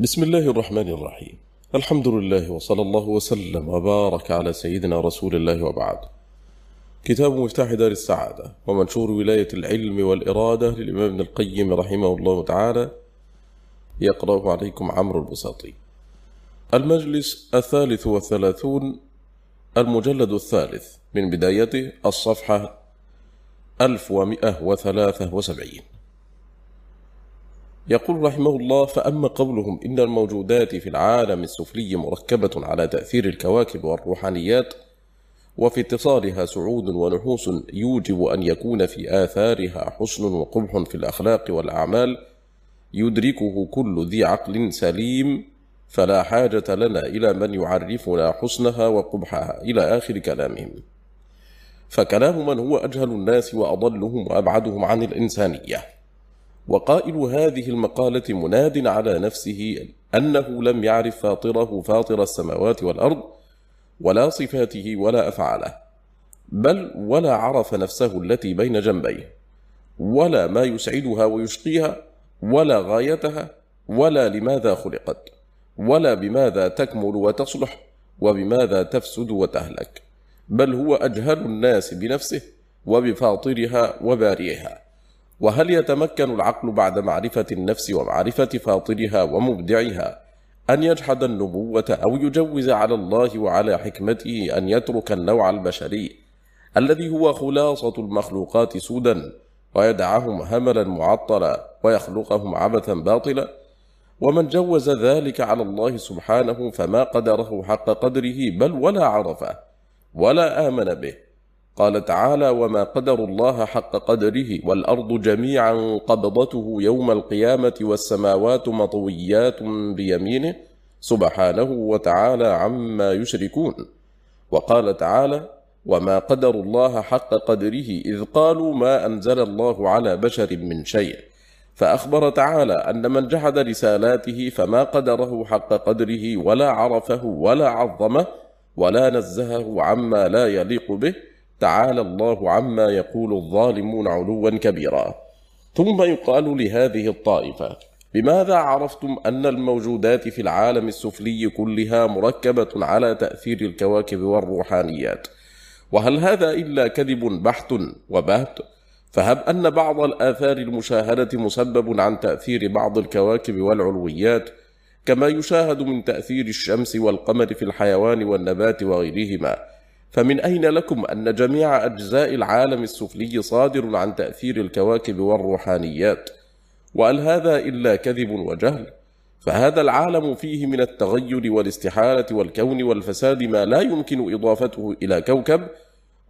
بسم الله الرحمن الرحيم الحمد لله وصلى الله وسلم وبارك على سيدنا رسول الله وبعد كتاب مفتاح دار السعادة ومنشور ولاية العلم والإرادة للإمام ابن القيم رحمه الله تعالى يقرأه عليكم عمرو البساطي المجلس الثالث والثلاثون المجلد الثالث من بدايته الصفحة 1173 يقول رحمه الله فأما قولهم إن الموجودات في العالم السفلي مركبة على تأثير الكواكب والروحانيات وفي اتصالها سعود ونحوس يوجب أن يكون في آثارها حسن وقبح في الأخلاق والأعمال يدركه كل ذي عقل سليم فلا حاجة لنا إلى من يعرفنا حسنها وقبحها إلى آخر كلامهم. فكلام من هو أجهل الناس وأضلهم وأبعدهم عن الإنسانية. وقائل هذه المقالة مناد على نفسه أنه لم يعرف فاطره فاطر السماوات والأرض ولا صفاته ولا أفعاله بل ولا عرف نفسه التي بين جنبيه ولا ما يسعدها ويشقيها ولا غايتها ولا لماذا خلقت ولا بماذا تكمل وتصلح وبماذا تفسد وتهلك بل هو أجهل الناس بنفسه وبفاطرها وبارئها وهل يتمكن العقل بعد معرفة النفس ومعرفة فاطرها ومبدعها أن يجحد النبوة أو يجوز على الله وعلى حكمته أن يترك النوع البشري الذي هو خلاصة المخلوقات سودا ويدعهم هملا معطلا ويخلقهم عبثا باطلا؟ ومن جوز ذلك على الله سبحانه فما قدره حق قدره بل ولا عرفه ولا آمن به. قال تعالى وما قدر الله حق قدره والأرض جميعا قبضته يوم القيامة والسماوات مطويات بيمينه سبحانه وتعالى عما يشركون. وقال تعالى وما قدر الله حق قدره إذ قالوا ما أنزل الله على بشر من شيء. فأخبر تعالى أن من جحد رسالاته فما قدره حق قدره ولا عرفه ولا عظمه ولا نزهه عما لا يليق به تعالى الله عما يقول الظالمون علوا كبيرا. ثم يقال لهذه الطائفة بماذا عرفتم أن الموجودات في العالم السفلي كلها مركبة على تأثير الكواكب والروحانيات؟ وهل هذا إلا كذب بحت وبهت؟ فهب أن بعض الآثار المشاهدة مسبب عن تأثير بعض الكواكب والعلويات كما يشاهد من تأثير الشمس والقمر في الحيوان والنبات وغيرهما. فمن أين لكم أن جميع أجزاء العالم السفلي صادر عن تأثير الكواكب والروحانيات؟ وهل هذا إلا كذب وجهل؟ فهذا العالم فيه من التغير والاستحالة والكون والفساد ما لا يمكن إضافته إلى كوكب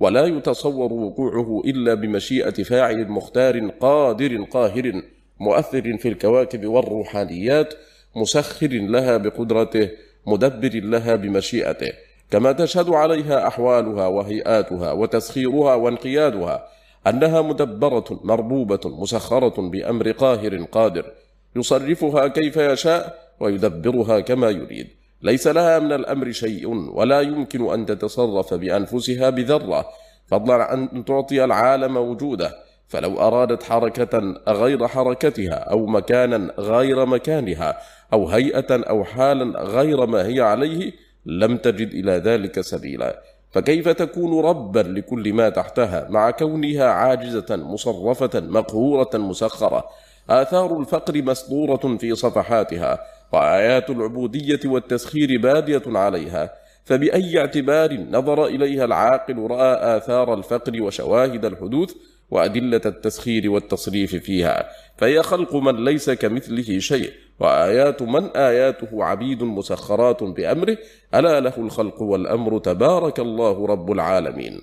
ولا يتصور وقوعه إلا بمشيئة فاعل مختار قادر قاهر مؤثر في الكواكب والروحانيات مسخر لها بقدرته مدبر لها بمشيئته. كما تشهد عليها أحوالها وهيئاتها وتسخيرها وانقيادها أنها مدبرة مربوبة مسخرة بأمر قاهر قادر يصرفها كيف يشاء ويدبرها كما يريد. ليس لها من الأمر شيء ولا يمكن أن تتصرف بأنفسها بذرة فضلا عن أن تعطي العالم وجوده. فلو أرادت حركة غير حركتها أو مكانا غير مكانها أو هيئة أو حالا غير ما هي عليه لم تجد إلى ذلك سبيلا. فكيف تكون ربا لكل ما تحتها مع كونها عاجزة مصرفة مقهورة مسخرة؟ آثار الفقر مسطورة في صفحاتها وآيات العبودية والتسخير بادية عليها. فبأي اعتبار نظر إليها العاقل رأى آثار الفقر وشواهد الحدوث وأدلة التسخير والتصريف فيها؟ فهي خلق من ليس كمثله شيء. وآيات من آياته عبيد مسخرات بأمره ألا له الخلق والأمر تبارك الله رب العالمين.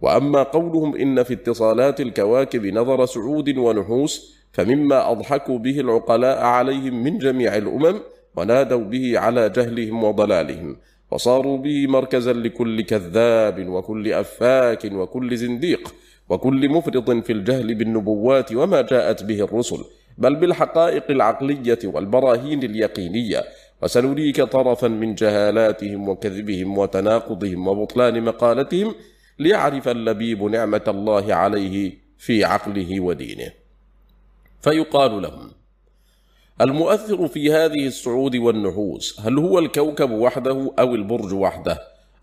وأما قولهم إن في اتصالات الكواكب نظر سعود ونحوس فمما أضحكوا به العقلاء عليهم من جميع الأمم ونادوا به على جهلهم وضلالهم وصاروا به مركزا لكل كذاب وكل أفاك وكل زنديق وكل مفرط في الجهل بالنبوات وما جاءت به الرسل. بل بالحقائق العقلية والبراهين اليقينية. وسنريك طرفا من جهالاتهم وكذبهم وتناقضهم وبطلان مقالتهم ليعرف اللبيب نعمة الله عليه في عقله ودينه. فيقال لهم المؤثر في هذه الصعود والنحوس هل هو الكوكب وحده أو البرج وحده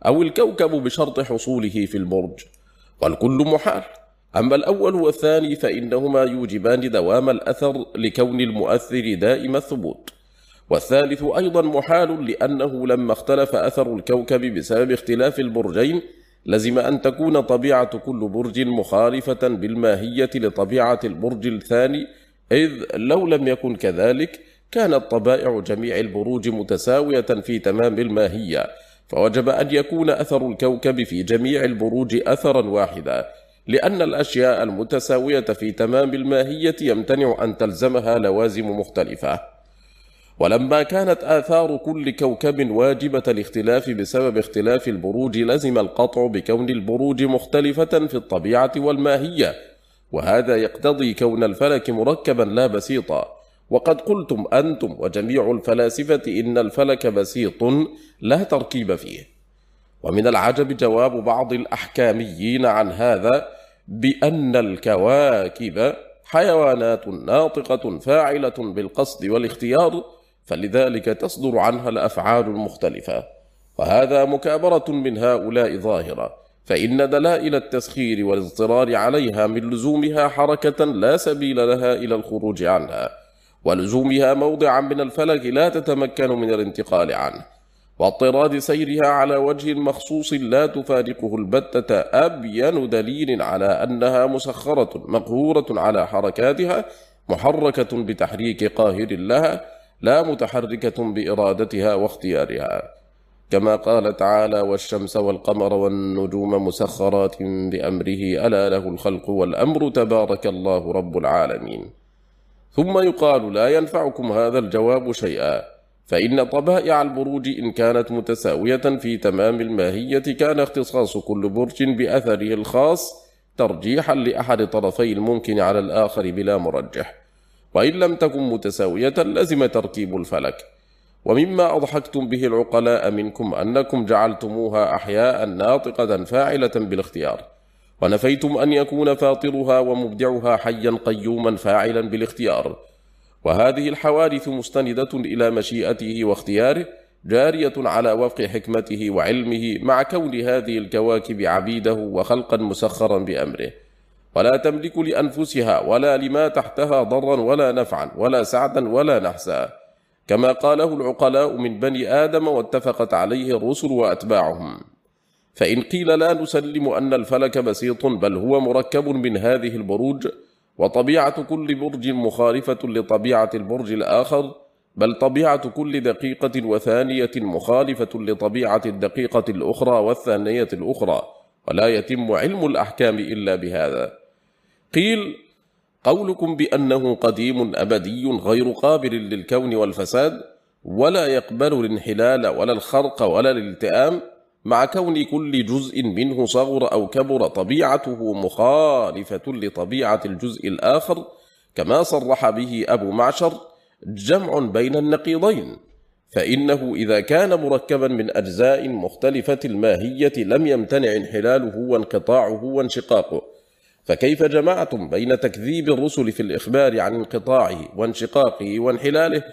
أو الكوكب بشرط حصوله في البرج والكل محال. أما الأول والثاني فإنهما يوجبان دوام الأثر لكون المؤثر دائم الثبوت. والثالث أيضا محال لأنه لما اختلف أثر الكوكب بسبب اختلاف البرجين لزم أن تكون طبيعة كل برج مخالفة بالماهية لطبيعة البرج الثاني إذ لو لم يكن كذلك كانت طبائع جميع البروج متساوية في تمام الماهية فوجب أن يكون أثر الكوكب في جميع البروج أثرا واحدا. لأن الأشياء المتساوية في تمام الماهية يمتنع أن تلزمها لوازم مختلفة. ولما كانت آثار كل كوكب واجبة الاختلاف بسبب اختلاف البروج لزم القطع بكون البروج مختلفة في الطبيعة والماهية. وهذا يقتضي كون الفلك مركبا لا بسيطا. وقد قلتم أنتم وجميع الفلاسفة إن الفلك بسيط لا تركيب فيه. ومن العجب جواب بعض الأحكاميين عن هذا بأن الكواكب حيوانات ناطقة فاعلة بالقصد والاختيار فلذلك تصدر عنها الأفعال المختلفة. وهذا مكابرة من هؤلاء ظاهرة فإن دلائل التسخير والاضطرار عليها من لزومها حركة لا سبيل لها إلى الخروج عنها ولزومها موضعا من الفلك لا تتمكن من الانتقال عنه. واضطراد سيرها على وجه مخصوص لا تفارقه البتة أبين دليل على أنها مسخرة مقهورة على حركاتها محركة بتحريك قاهر لها لا متحركة بإرادتها واختيارها. كما قال تعالى والشمس والقمر والنجوم مسخرات بأمره ألا له الخلق والأمر تبارك الله رب العالمين. ثم يقال لا ينفعكم هذا الجواب شيئا. فإن طبائع البروج إن كانت متساوية في تمام الماهية كان اختصاص كل برج بأثره الخاص ترجيحا لأحد طرفي الممكن على الآخر بلا مرجح. وإن لم تكن متساوية لزم تركيب الفلك. ومما أضحكتم به العقلاء منكم أنكم جعلتموها أحياء ناطقة فاعلة بالاختيار. ونفيتم أن يكون فاطرها ومبدعها حيا قيوما فاعلا بالاختيار. وهذه الحوادث مستندة إلى مشيئته واختياره جارية على وفق حكمته وعلمه مع كون هذه الكواكب عبيده وخلقا مسخرا بأمره. ولا تملك لأنفسها ولا لما تحتها ضرا ولا نفعا ولا سعدا ولا نحسا كما قاله العقلاء من بني آدم واتفقت عليه الرسل وأتباعهم. فإن قيل لا نسلم أن الفلك بسيط بل هو مركب من هذه البروج وطبيعة كل برج مخالفة لطبيعة البرج الآخر بل طبيعة كل دقيقة وثانية مخالفة لطبيعة الدقيقة الأخرى والثانية الأخرى ولا يتم علم الأحكام إلا بهذا. قيل قولكم بأنه قديم أبدي غير قابل للكون والفساد ولا يقبل الانحلال ولا الخرق ولا الالتئام مع كون كل جزء منه صغر أو كبر طبيعته مخالفة لطبيعة الجزء الآخر كما صرح به أبو معشر جمع بين النقيضين. فإنه إذا كان مركبا من أجزاء مختلفة الماهية لم يمتنع انحلاله وانقطاعه وانشقاقه. فكيف جمعتم بين تكذيب الرسل في الإخبار عن انقطاعه وانشقاقه وانحلاله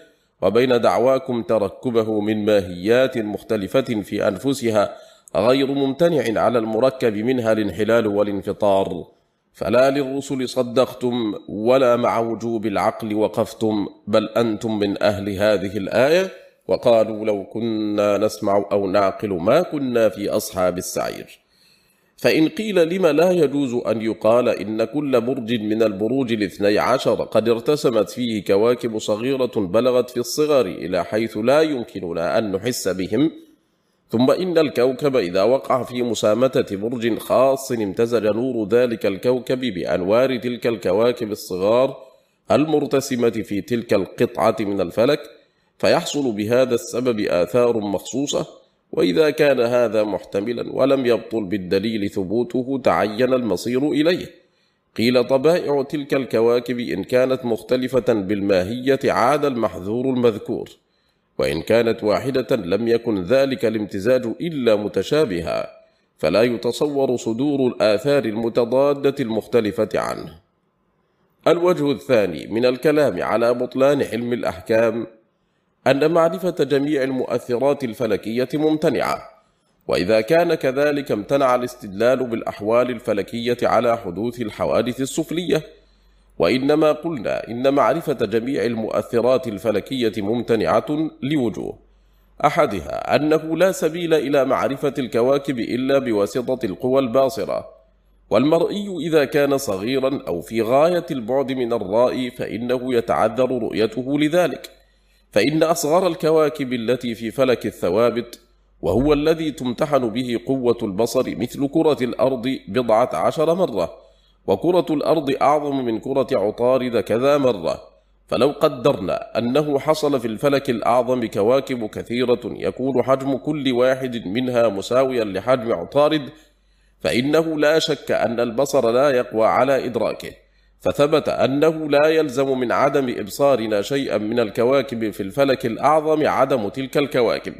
وبين دعواكم تركبه من ماهيات مختلفة في أنفسها غير ممتنع على المركب منها الانحلال والانفطار. فلا للرسل صدقتم ولا مع وجوب العقل وقفتم بل أنتم من أهل هذه الآية. وقالوا لو كنا نسمع أو نعقل ما كنا في أصحاب السعير. فإن قيل لم لا يجوز أن يقال إن كل برج من البروج الاثني عشر قد ارتسمت فيه كواكب صغيرة بلغت في الصغر إلى حيث لا يمكننا أن نحس بهم. ثم إن الكوكب إذا وقع في مسامتة برج خاص امتزج نور ذلك الكوكب بأنوار تلك الكواكب الصغار المرتسمة في تلك القطعة من الفلك فيحصل بهذا السبب آثار مخصوصة وإذا كان هذا محتملا ولم يبطل بالدليل ثبوته تعين المصير إليه. قيل طبائع تلك الكواكب إن كانت مختلفة بالماهية عاد المحذور المذكور وإن كانت واحدة لم يكن ذلك الامتزاج إلا متشابها فلا يتصور صدور الآثار المتضادة المختلفة عنه. الوجه الثاني من الكلام على بطلان علم الأحكام أن معرفة جميع المؤثرات الفلكية ممتنعة. وإذا كان كذلك امتنع الاستدلال بالأحوال الفلكية على حدوث الحوادث السفلية. وإنما قلنا إن معرفة جميع المؤثرات الفلكية ممتنعة لوجوه. أحدها أنه لا سبيل إلى معرفة الكواكب إلا بواسطة القوى الباصرة. والمرئي إذا كان صغيرا أو في غاية البعد من الرائي فإنه يتعذر رؤيته لذلك. فإن أصغر الكواكب التي في فلك الثوابت وهو الذي تمتحن به قوة البصر مثل كرة الأرض بضعة عشر مرة وكرة الأرض أعظم من كرة عطارد كذا مرة. فلو قدرنا أنه حصل في الفلك الأعظم كواكب كثيرة يكون حجم كل واحد منها مساويا لحجم عطارد فإنه لا شك أن البصر لا يقوى على إدراكه. فثبت أنه لا يلزم من عدم إبصارنا شيئا من الكواكب في الفلك الأعظم عدم تلك الكواكب.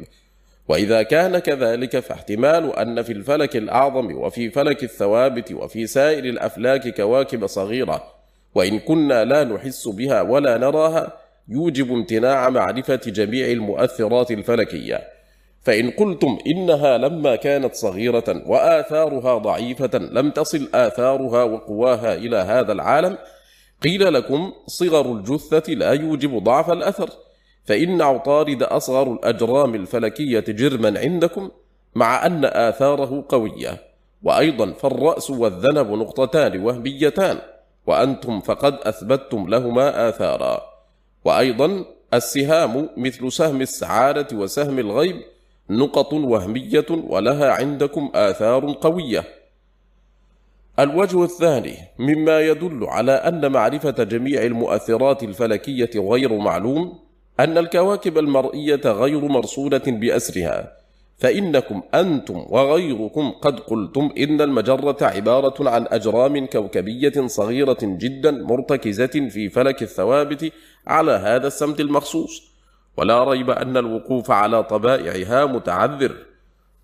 وإذا كان كذلك فاحتمال أن في الفلك الأعظم وفي فلك الثوابت وفي سائر الأفلاك كواكب صغيرة وإن كنا لا نحس بها ولا نراها يوجب امتناع معرفة جميع المؤثرات الفلكية. فإن قلتم إنها لما كانت صغيرة وآثارها ضعيفة لم تصل آثارها وقواها إلى هذا العالم قيل لكم صغر الجثة لا يوجب ضعف الأثر فإن عطارد أصغر الأجرام الفلكية جرما عندكم مع أن آثاره قوية وأيضا فالرأس والذنب نقطتان وهميتان وأنتم فقد أثبتتم لهما آثارا. وأيضا السهام مثل سهم السعادة وسهم الغيب نقط وهمية ولها عندكم آثار قوية. الوجه الثاني مما يدل على أن معرفة جميع المؤثرات الفلكية غير معلوم أن الكواكب المرئية غير مرصودة بأسرها. فإنكم أنتم وغيركم قد قلتم إن المجرة عبارة عن أجرام كوكبية صغيرة جدا مرتكزة في فلك الثوابت على هذا السمت المخصوص. ولا ريب أن الوقوف على طبائعها متعذر.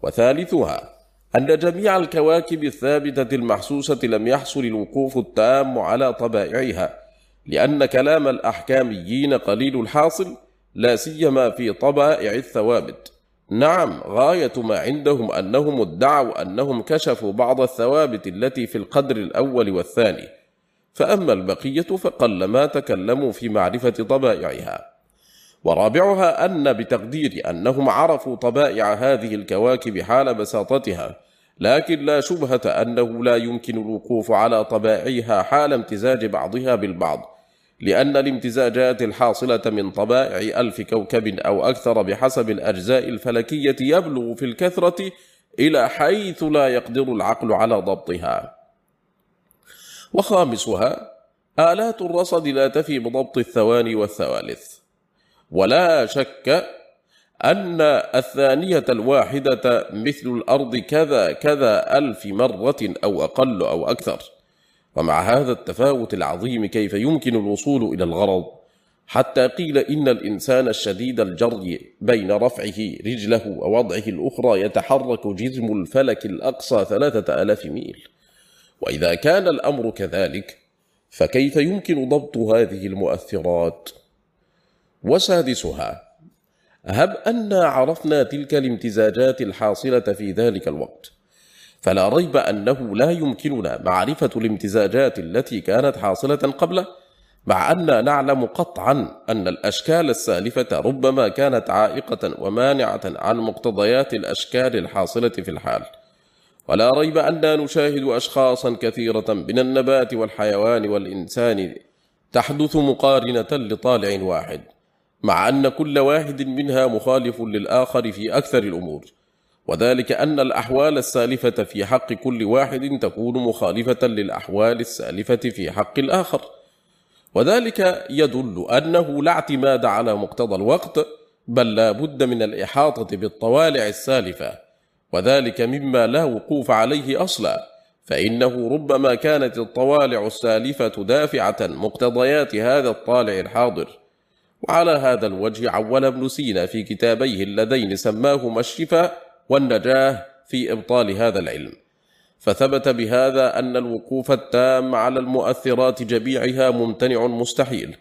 وثالثها أن جميع الكواكب الثابتة المحسوسة لم يحصل الوقوف التام على طبائعها لأن كلام الأحكاميين قليل الحاصل لا سيما في طبائع الثوابت. نعم غاية ما عندهم أنهم ادعوا أنهم كشفوا بعض الثوابت التي في القدر الأول والثاني. فأما البقية فقل ما تكلموا في معرفة طبائعها. ورابعها أن بتقدير أنهم عرفوا طبائع هذه الكواكب حال بساطتها لكن لا شبهة أنه لا يمكن الوقوف على طبائعها حال امتزاج بعضها بالبعض لأن الامتزاجات الحاصلة من طبائع ألف كوكب أو أكثر بحسب الأجزاء الفلكية يبلغ في الكثرة إلى حيث لا يقدر العقل على ضبطها. وخامسها آلات الرصد لا تفي بضبط الثواني والثوالث. ولا شك أن الثانية الواحدة مثل الأرض كذا كذا ألف مرة أو أقل أو أكثر. ومع هذا التفاوت العظيم كيف يمكن الوصول إلى الغرض؟ حتى قيل إن الإنسان الشديد الجري بين رفعه رجله ووضعه الأخرى يتحرك جزم الفلك الأقصى ثلاثة آلاف ميل. وإذا كان الأمر كذلك فكيف يمكن ضبط هذه المؤثرات؟ وسادسها هب أنا عرفنا تلك الامتزاجات الحاصلة في ذلك الوقت فلا ريب أنه لا يمكننا معرفة الامتزاجات التي كانت حاصلة قبله مع أن نعلم قطعا أن الأشكال السالفة ربما كانت عائقة ومانعة عن مقتضيات الأشكال الحاصلة في الحال. ولا ريب أننا نشاهد أشخاصا كثيرة من النبات والحيوان والإنسان تحدث مقارنة لطالع واحد. مع أن كل واحد منها مخالف للآخر في أكثر الأمور وذلك أن الأحوال السالفة في حق كل واحد تكون مخالفة للأحوال السالفة في حق الآخر. وذلك يدل أنه لا اعتماد على مقتضى الوقت بل لا بد من الإحاطة بالطوالع السالفة وذلك مما لا وقوف عليه أصلا فإنه ربما كانت الطوالع السالفة دافعة مقتضيات هذا الطالع الحاضر. وعلى هذا الوجه عول ابن سينا في كتابيه اللذين سماهما الشفاء والنجاة في إبطال هذا العلم. فثبت بهذا أن الوقوف التام على المؤثرات جميعها ممتنع مستحيل.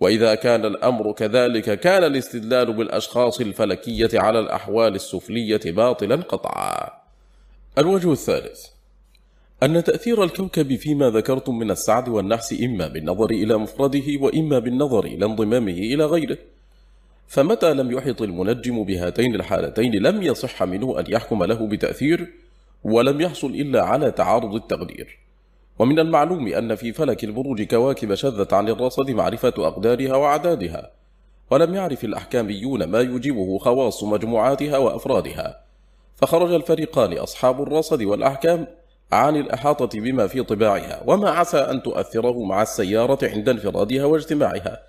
وإذا كان الأمر كذلك كان الاستدلال بالأشخاص الفلكية على الأحوال السفلية باطلا قطعا. الوجه الثالث. أن تأثير الكوكب فيما ذكرتم من السعد والنحس إما بالنظر إلى مفرده وإما بالنظر إلى انضمامه إلى غيره. فمتى لم يحط المنجم بهاتين الحالتين لم يصح منه أن يحكم له بتأثير ولم يحصل إلا على تعارض التقدير. ومن المعلوم أن في فلك البروج كواكب شذت عن الرصد معرفة أقدارها وعدادها ولم يعرف الأحكاميون ما يجيبه خواص مجموعاتها وأفرادها. فخرج الفريقان أصحاب الرصد والأحكام عن الأحاطة بما في طباعها وما عسى أن تؤثره مع السيارة عند انفرادها واجتماعها.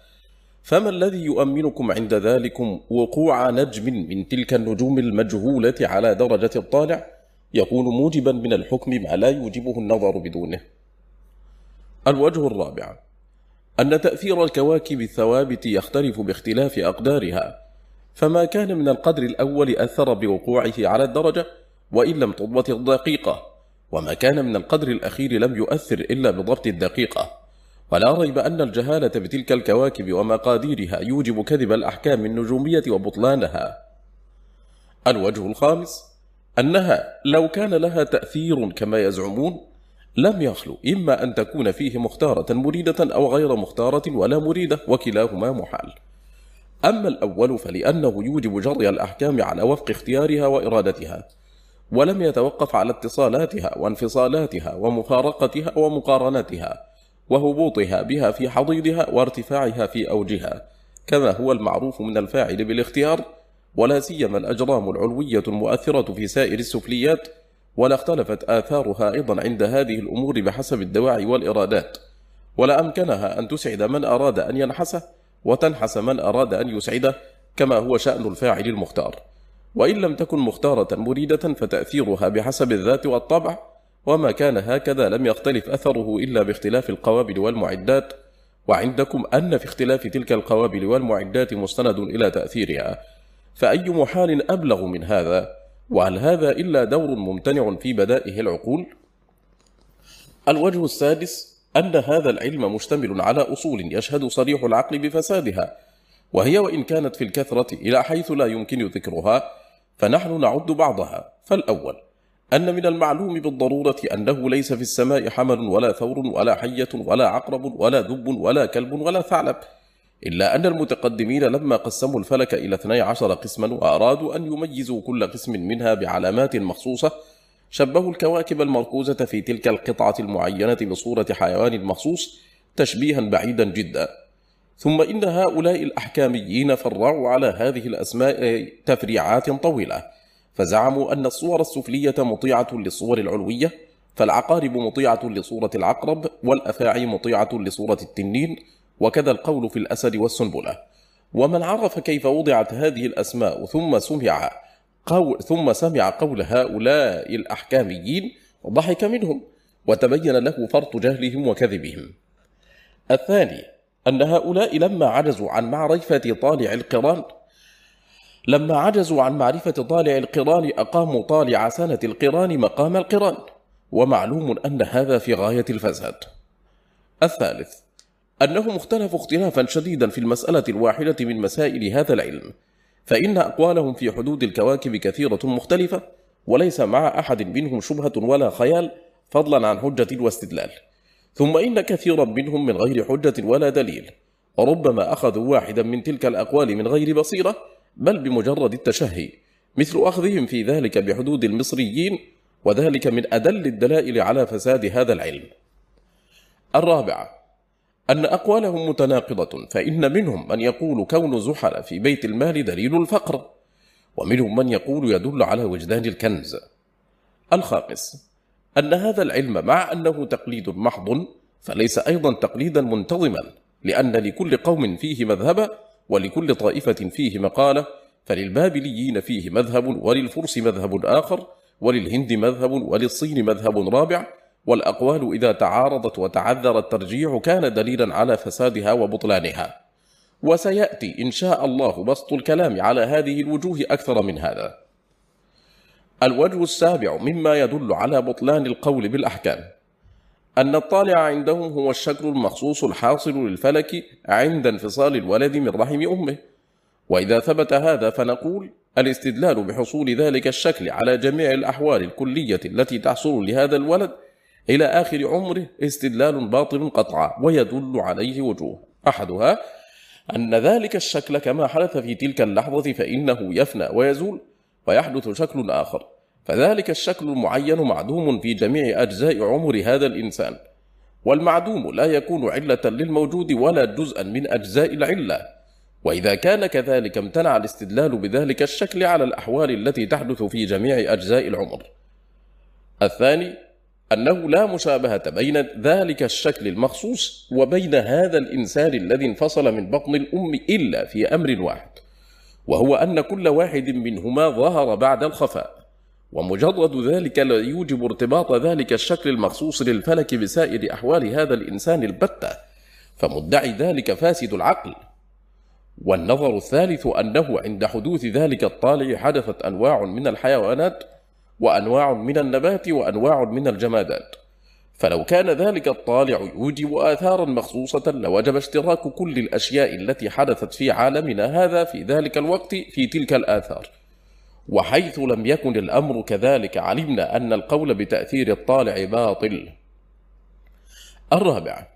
فما الذي يؤمنكم عند ذلكم وقوع نجم من تلك النجوم المجهولة على درجة الطالع؟ يكون موجبا من الحكم ما لا يوجبه النظر بدونه. الوجه الرابع. أن تأثير الكواكب الثوابت يختلف باختلاف أقدارها. فما كان من القدر الأول أثر بوقوعه على الدرجة وإن لم تضبط الدقيقة. وما كان من القدر الأخير لم يؤثر إلا بضبط الدقيقة. ولا ريب أن الجهالة بتلك الكواكب ومقاديرها يوجب كذب الأحكام النجومية وبطلانها. الوجه الخامس أنها لو كان لها تأثير كما يزعمون لم يخلو إما أن تكون فيه مختارة مريدة أو غير مختارة ولا مريدة وكلاهما محال. أما الأول فلأنه يوجب جري الأحكام على وفق اختيارها وإرادتها. ولم يتوقف على اتصالاتها وانفصالاتها ومفارقتها ومقارنتها وهبوطها بها في حضيضها وارتفاعها في أوجها كما هو المعروف من الفاعل بالاختيار ولا سيما الأجرام العلوية المؤثرة في سائر السفليات ولا اختلفت آثارها أيضا عند هذه الأمور بحسب الدواعي والإرادات ولا أمكنها أن تسعد من أراد أن ينحسه وتنحس من أراد أن يسعده كما هو شأن الفاعل المختار. وإن لم تكن مختارة مريدة فتأثيرها بحسب الذات والطبع وما كان هكذا لم يختلف أثره إلا باختلاف القوابل والمعدات. وعندكم أن في اختلاف تلك القوابل والمعدات مستند إلى تأثيرها. فأي محال أبلغ من هذا؟ وهل هذا إلا دور ممتنع في بدائه العقول؟ الوجه السادس أن هذا العلم مشتمل على أصول يشهد صريح العقل بفسادها. وهي وإن كانت في الكثرة إلى حيث لا يمكن ذكرها فنحن نعد بعضها. فالأول أن من المعلوم بالضرورة أنه ليس في السماء حمل ولا ثور ولا حية ولا عقرب ولا ذب ولا كلب ولا ثعلب إلا أن المتقدمين لما قسموا الفلك إلى 12 قسما وأرادوا أن يميزوا كل قسم منها بعلامات مخصوصة شبهوا الكواكب المركوزة في تلك القطعة المعينة بصورة حيوان مخصوص تشبيها بعيدا جدا. ثم إن هؤلاء الأحكاميين فرعوا على هذه الأسماء تفريعات طويلة فزعموا أن الصور السفلية مطيعة للصور العلوية فالعقارب مطيعة لصورة العقرب والأفاعي مطيعة لصورة التنين وكذا القول في الأسد والسنبلة. ومن عرف كيف وضعت هذه الأسماء ثم سمع قول ثم سمع قول هؤلاء الأحكاميين ضحك منهم وتبين له فرط جهلهم وكذبهم. الثاني أن هؤلاء لما عجزوا عن معرفة طالع القران لما عجزوا عن معرفة طالع القران أقاموا طالع سنة القران مقام القران. ومعلوم أن هذا في غاية الفساد. الثالث أنهم اختلفوا اختلافا شديدا في المسألة الواحدة من مسائل هذا العلم. فإن أقوالهم في حدود الكواكب كثيرة مختلفة وليس مع أحد منهم شبهة ولا خيال فضلا عن حجة واستدلال. ثم إن كثيرا منهم من غير حجة ولا دليل وربما أخذوا واحدا من تلك الأقوال من غير بصيرة بل بمجرد التشهي مثل أخذهم في ذلك بحدود المصريين وذلك من أدل الدلائل على فساد هذا العلم. الرابعة أن أقوالهم متناقضة فإن منهم من يقول كون زحل في بيت المال دليل الفقر ومنهم من يقول يدل على وجدان الكنز. الخامس أن هذا العلم مع أنه تقليد محض فليس أيضا تقليدا منتظما لأن لكل قوم فيه مذهب ولكل طائفة فيه مقالة فللبابليين فيه مذهب وللفرس مذهب آخر وللهند مذهب وللصين مذهب رابع والأقوال إذا تعارضت وتعذر الترجيع كان دليلا على فسادها وبطلانها. وسيأتي إن شاء الله بسط الكلام على هذه الوجوه أكثر من هذا. الوجه السابع مما يدل على بطلان القول بالأحكام. أن الطالع عندهم هو الشكل المخصوص الحاصل للفلك عند انفصال الولد من رحم أمه. وإذا ثبت هذا فنقول الاستدلال بحصول ذلك الشكل على جميع الأحوال الكلية التي تحصل لهذا الولد إلى آخر عمره استدلال باطل قطعا ويدل عليه وجوه. أحدها أن ذلك الشكل كما حدث في تلك اللحظة فإنه يفنى ويزول ويحدث شكل آخر. فذلك الشكل المعين معدوم في جميع أجزاء عمر هذا الإنسان. والمعدوم لا يكون علة للموجود ولا جزءا من أجزاء العلة. وإذا كان كذلك امتنع الاستدلال بذلك الشكل على الأحوال التي تحدث في جميع أجزاء العمر. الثاني أنه لا مشابهة بين ذلك الشكل المخصوص وبين هذا الإنسان الذي انفصل من بطن الأم إلا في أمر واحد. وهو أن كل واحد منهما ظهر بعد الخفاء ومجرد ذلك لا يوجب ارتباط ذلك الشكل المخصوص للفلك بسائر أحوال هذا الإنسان البتة فمدعي ذلك فاسد العقل. والنظر الثالث أنه عند حدوث ذلك الطالع حدثت أنواع من الحيوانات وأنواع من النبات وأنواع من الجمادات. فلو كان ذلك الطالع يوجب آثارا مخصوصة لوجب اشتراك كل الأشياء التي حدثت في عالمنا هذا في ذلك الوقت في تلك الآثار. وحيث لم يكن الأمر كذلك علمنا أن القول بتأثير الطالع باطل. الرابع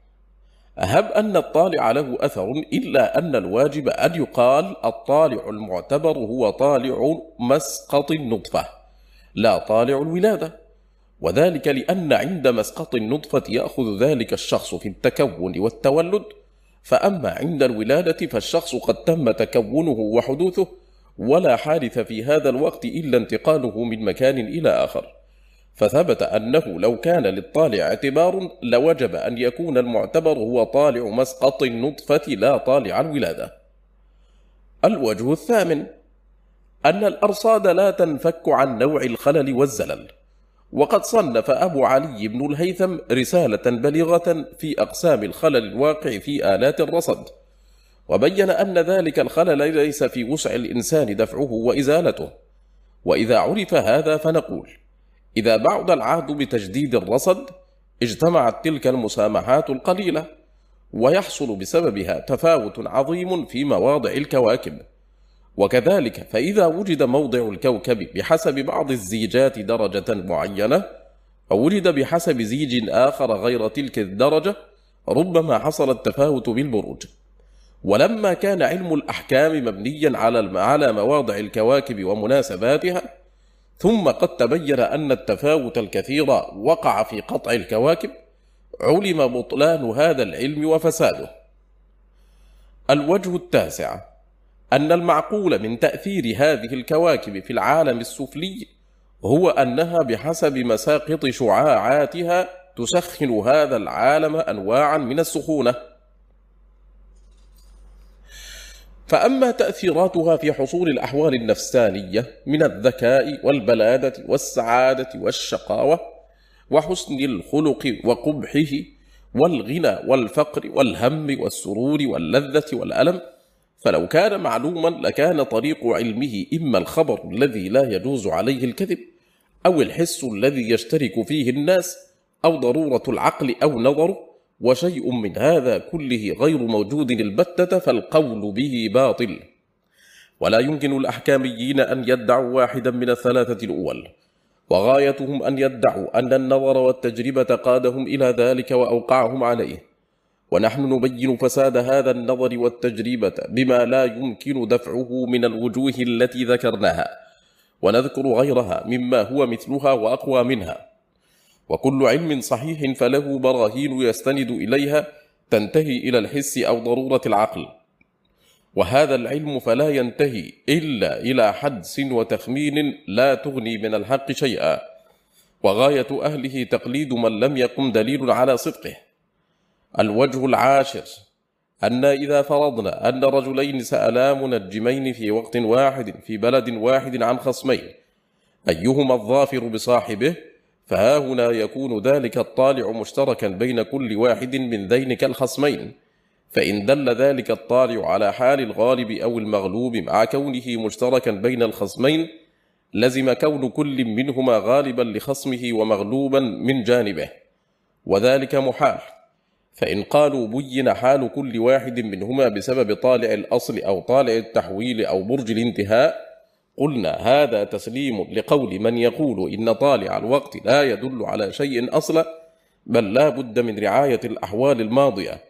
هب أن الطالع له أثر إلا أن الواجب أن يقال الطالع المعتبر هو طالع مسقط النطفة لا طالع الولادة. وذلك لأن عند مسقط النطفة يأخذ ذلك الشخص في التكون والتولد فأما عند الولادة فالشخص قد تم تكونه وحدوثه ولا حادث في هذا الوقت إلا انتقاله من مكان إلى آخر. فثبت أنه لو كان للطالع اعتبار لوجب أن يكون المعتبر هو طالع مسقط النطفة لا طالع الولادة. الوجه الثامن أن الأرصاد لا تنفك عن نوع الخلل والزلل. وقد صنف أبو علي بن الهيثم رسالة بليغة في أقسام الخلل الواقع في آلات الرصد وبين أن ذلك الخلل ليس في وسع الإنسان دفعه وإزالته. وإذا عرف هذا فنقول إذا بعد العهد بتجديد الرصد اجتمعت تلك المسامحات القليلة ويحصل بسببها تفاوت عظيم في مواضع الكواكب. وكذلك فإذا وجد موضع الكوكب بحسب بعض الزيجات درجة معينة ووجد بحسب زيج آخر غير تلك الدرجة ربما حصل التفاوت بالبروج. ولما كان علم الأحكام مبنيا على على مواضع الكواكب ومناسباتها ثم قد تبين أن التفاوت الكثير وقع في قطع الكواكب علم بطلان هذا العلم وفساده. الوجه التاسع أن المعقول من تأثير هذه الكواكب في العالم السفلي هو أنها بحسب مساقط شعاعاتها تسخن هذا العالم أنواعا من السخونة. فأما تأثيراتها في حصول الأحوال النفسانية من الذكاء والبلادة والسعادة والشقاوة وحسن الخلق وقبحه والغنى والفقر والهم والسرور واللذة والألم فلو كان معلوما لكان طريق علمه إما الخبر الذي لا يجوز عليه الكذب أو الحس الذي يشترك فيه الناس أو ضرورة العقل أو نظره وشيء من هذا كله غير موجود البتة فالقول به باطل. ولا يمكن الأحكاميين أن يدعوا واحدا من الثلاثة الأول وغايتهم أن يدعوا أن النظر والتجربة قادهم إلى ذلك وأوقعهم عليه. ونحن نبين فساد هذا النظر والتجربة بما لا يمكن دفعه من الوجوه التي ذكرناها ونذكر غيرها مما هو مثلها وأقوى منها. وكل علم صحيح فله براهين يستند إليها تنتهي إلى الحس أو ضرورة العقل. وهذا العلم فلا ينتهي إلا إلى حدس وتخمين لا تغني من الحق شيئا. وغاية أهله تقليد من لم يقم دليل على صدقه. الوجه العاشر أن إذا فرضنا أن رجلين سألا منجمين في وقت واحد في بلد واحد عن خصمين أيهما الظافر بصاحبه؟ فها هنا يكون ذلك الطالع مشتركا بين كل واحد من ذينك الخصمين فإن دل ذلك الطالع على حال الغالب أو المغلوب مع كونه مشتركا بين الخصمين لزم كون كل منهما غالبا لخصمه ومغلوبا من جانبه وذلك محال. فإن قالوا بين حال كل واحد منهما بسبب طالع الأصل أو طالع التحويل أو برج الانتهاء قلنا هذا تسليم لقول من يقول إن طالع الوقت لا يدل على شيء أصلا بل لا بد من رعاية الأحوال الماضية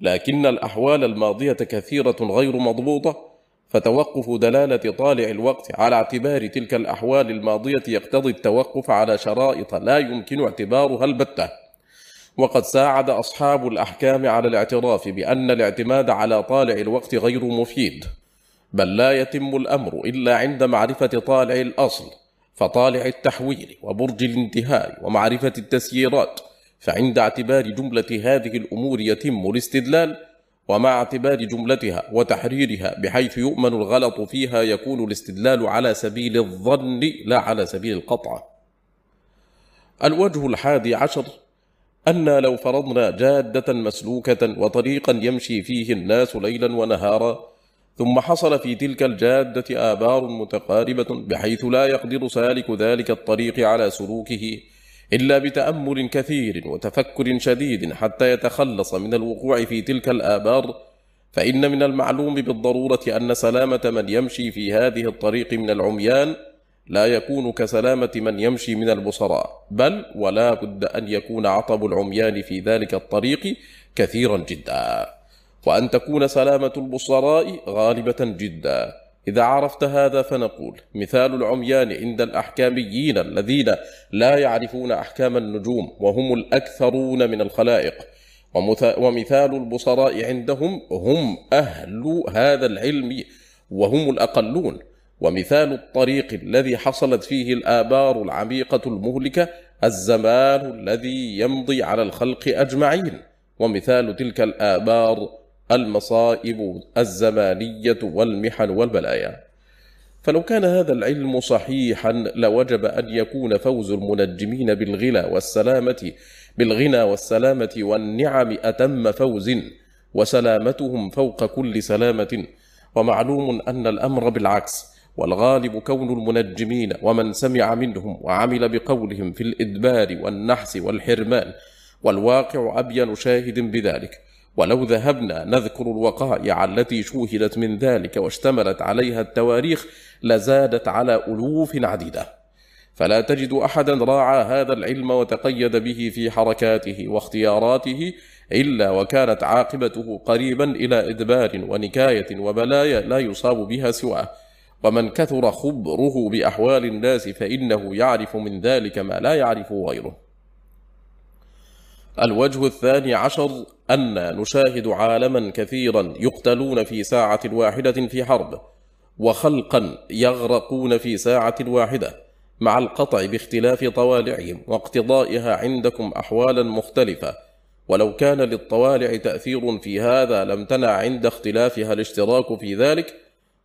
لكن الأحوال الماضية كثيرة غير مضبوطة فتوقف دلالة طالع الوقت على اعتبار تلك الأحوال الماضية يقتضي التوقف على شرائط لا يمكن اعتبارها البتة. وقد ساعد أصحاب الأحكام على الاعتراف بأن الاعتماد على طالع الوقت غير مفيد بل لا يتم الأمر إلا عند معرفة طالع الأصل فطالع التحويل وبرج الانتهاء ومعرفة التسييرات فعند اعتبار جملة هذه الأمور يتم الاستدلال ومع اعتبار جملتها وتحريرها بحيث يؤمن الغلط فيها يكون الاستدلال على سبيل الظن لا على سبيل القطع. الوجه الحادي عشر أن لو فرضنا جادة مسلوكة وطريقا يمشي فيه الناس ليلا ونهارا ثم حصل في تلك الجادة آبار متقاربة بحيث لا يقدر سالك ذلك الطريق على سلوكه إلا بتأمل كثير وتفكر شديد حتى يتخلص من الوقوع في تلك الآبار. فإن من المعلوم بالضرورة أن سلامة من يمشي في هذه الطريق من العميان لا يكون كسلامة من يمشي من البصراء بل ولا بد أن يكون عطب العميان في ذلك الطريق كثيرا جدا. وأن تكون سلامة البصراء غالبة جدا. إذا عرفت هذا فنقول مثال العميان عند الأحكاميين الذين لا يعرفون أحكام النجوم وهم الأكثرون من الخلائق. ومثال البصراء عندهم هم أهل هذا العلم وهم الأقلون. ومثال الطريق الذي حصلت فيه الآبار العميقة المهلكة الزمان الذي يمضي على الخلق أجمعين. ومثال تلك الآبار المصائب الزمانية والمحن والبلايا. فلو كان هذا العلم صحيحا لوجب أن يكون فوز المنجمين بالغنى والسلامة بالغنى والسلامة والنعم أتم فوز وسلامتهم فوق كل سلامة. ومعلوم أن الأمر بالعكس والغالب كون المنجمين ومن سمع منهم وعمل بقولهم في الإدبار والنحس والحرمان والواقع أبين شاهد بذلك. ولو ذهبنا نذكر الوقائع التي شوهدت من ذلك واشتملت عليها التواريخ لزادت على ألوف عديدة. فلا تجد أحدا راعى هذا العلم وتقيد به في حركاته واختياراته إلا وكانت عاقبته قريبا إلى إدبار ونكاية وبلايا لا يصاب بها سواه. ومن كثر خبره بأحوال الناس فإنه يعرف من ذلك ما لا يعرف غيره. الوجه الثاني عشر أن نشاهد عالما كثيرا يقتلون في ساعة واحدة في حرب وخلقا يغرقون في ساعة واحدة مع القطع باختلاف طوالعهم واقتضائها عندكم أحوالا مختلفة. ولو كان للطوالع تأثير في هذا لم تنع عند اختلافها الاشتراك في ذلك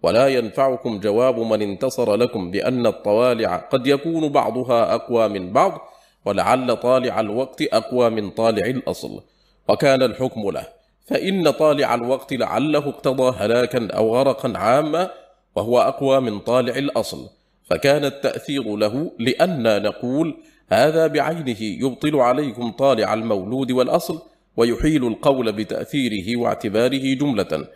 ولا ينفعكم جواب من انتصر لكم بأن الطوالع قد يكون بعضها أقوى من بعض ولعل طالع الوقت أقوى من طالع الأصل. وكان الحكم له فإن طالع الوقت لعله اقتضى هلاكا أو غرقا عاما وهو أقوى من طالع الأصل. فكان التأثير له لأننا نقول هذا بعينه يبطل عليكم طالع المولود والأصل ويحيل القول بتأثيره واعتباره جملة.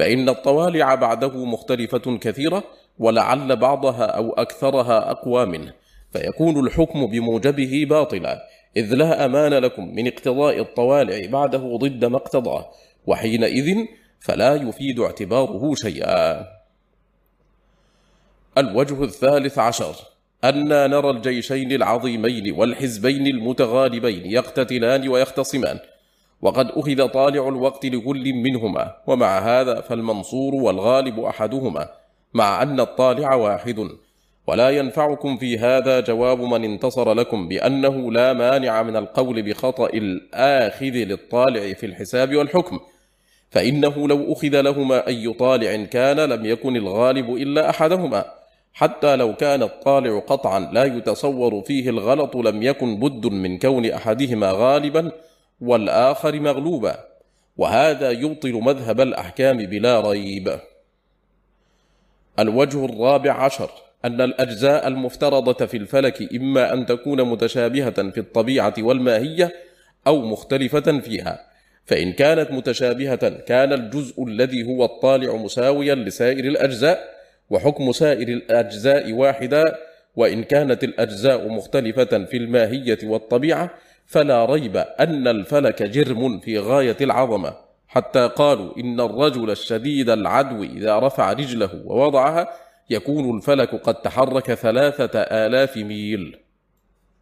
فإن الطوالع بعده مختلفة كثيرة ولعل بعضها أو أكثرها أقوى منه فيكون الحكم بموجبه باطلا إذ لا أمان لكم من اقتضاء الطوالع بعده ضد ما اقتضاه وحينئذ فلا يفيد اعتباره شيئا. الوجه الثالث عشر أنا نرى الجيشين العظيمين والحزبين المتغالبين يقتتلان ويختصمان وقد أخذ طالع الوقت لكل منهما ومع هذا فالمنصور والغالب أحدهما مع أن الطالع واحد. ولا ينفعكم في هذا جواب من انتصر لكم بأنه لا مانع من القول بخطأ الآخذ للطالع في الحساب والحكم. فإنه لو أخذ لهما أي طالع كان لم يكن الغالب إلا أحدهما. حتى لو كان الطالع قطعا لا يتصور فيه الغلط لم يكن بد من كون أحدهما غالبا. والآخر مغلوبا وهذا يبطل مذهب الأحكام بلا ريب. الوجه الرابع عشر أن الأجزاء المفترضة في الفلك إما أن تكون متشابهة في الطبيعة والماهية أو مختلفة فيها فإن كانت متشابهة كان الجزء الذي هو الطالع مساويا لسائر الأجزاء وحكم سائر الأجزاء واحدا وإن كانت الأجزاء مختلفة في الماهية والطبيعة فلا ريب أن الفلك جرم في غاية العظمة. حتى قالوا إن الرجل الشديد العدو إذا رفع رجله ووضعها يكون الفلك قد تحرك ثلاثة آلاف ميل.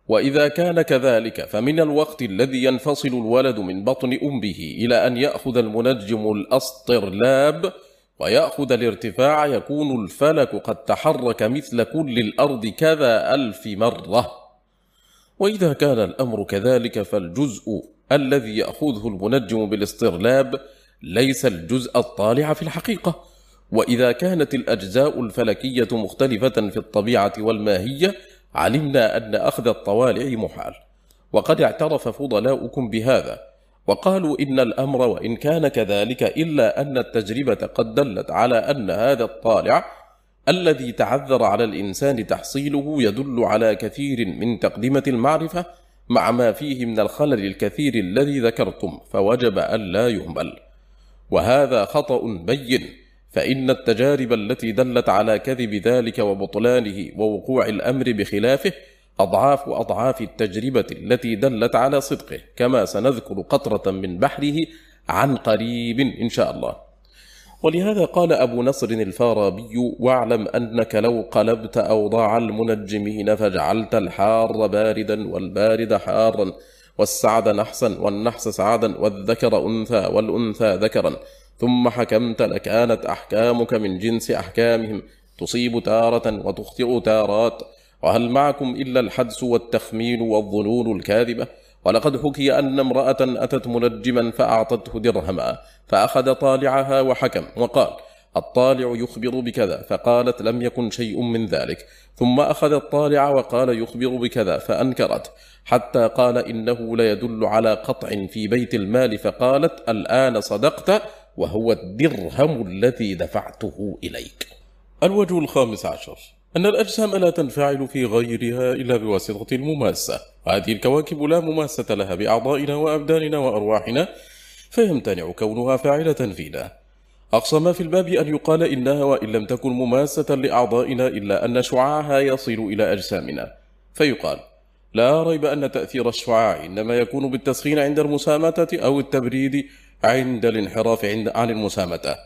وإذا كان كذلك فمن الوقت الذي ينفصل الولد من بطن أمه إلى أن يأخذ المنجم الأسطرلاب ويأخذ الارتفاع يكون الفلك قد تحرك مثل كل الأرض كذا ألف مرة. وإذا كان الأمر كذلك فالجزء الذي يأخذه المنجم بالاسترلاب ليس الجزء الطالع في الحقيقة. وإذا كانت الأجزاء الفلكية مختلفة في الطبيعة والماهية علمنا أن أخذ الطوالع محال. وقد اعترف فضلاؤكم بهذا وقالوا إن الأمر وإن كان كذلك إلا أن التجربة قد دلت على أن هذا الطالع الذي تعذر على الإنسان تحصيله يدل على كثير من تقدمة المعرفة مع ما فيه من الخلل الكثير الذي ذكرتم فوجب أن لا يهمل. وهذا خطأ بين فإن التجارب التي دلت على كذب ذلك وبطلانه ووقوع الأمر بخلافه أضعاف أضعاف التجربة التي دلت على صدقه كما سنذكر قطرة من بحره عن قريب إن شاء الله. ولهذا قال أبو نصر الفارابي واعلم أنك لو قلبت أوضاع المنجمين فجعلت الحار باردا والبارد حارا والسعد نحسا والنحس سعدا والذكر أنثى والأنثى ذكرا ثم حكمت لكانت أحكامك من جنس أحكامهم تصيب تارة وتخطئ تارات وهل معكم إلا الحدس والتخمين والظنون الكاذبة ولقد حكي أن امرأة أتت منجما فأعطته درهما فأخذ طالعها وحكم وقال الطالع يخبر بكذا فقالت لم يكن شيء من ذلك. ثم أخذ الطالع وقال يخبر بكذا فأنكرت حتى قال إنه ليدل على قطع في بيت المال فقالت الآن صدقت وهو الدرهم الذي دفعته إليك. الوجه الخامس عشر أن الأجسام لا تنفعل في غيرها إلا بواسطة المماسة. هذه الكواكب لا مماسة لها بأعضائنا وأبداننا وأرواحنا فيمتنع كونها فاعلة فينا. أقصى ما في الباب أن يقال إنها وإن لم تكن مماسة لأعضائنا إلا أن شعاعها يصل إلى أجسامنا. فيقال لا ريب أن تأثير الشعاع إنما يكون بالتسخين عند المسامة أو التبريد عند الانحراف عن المسامة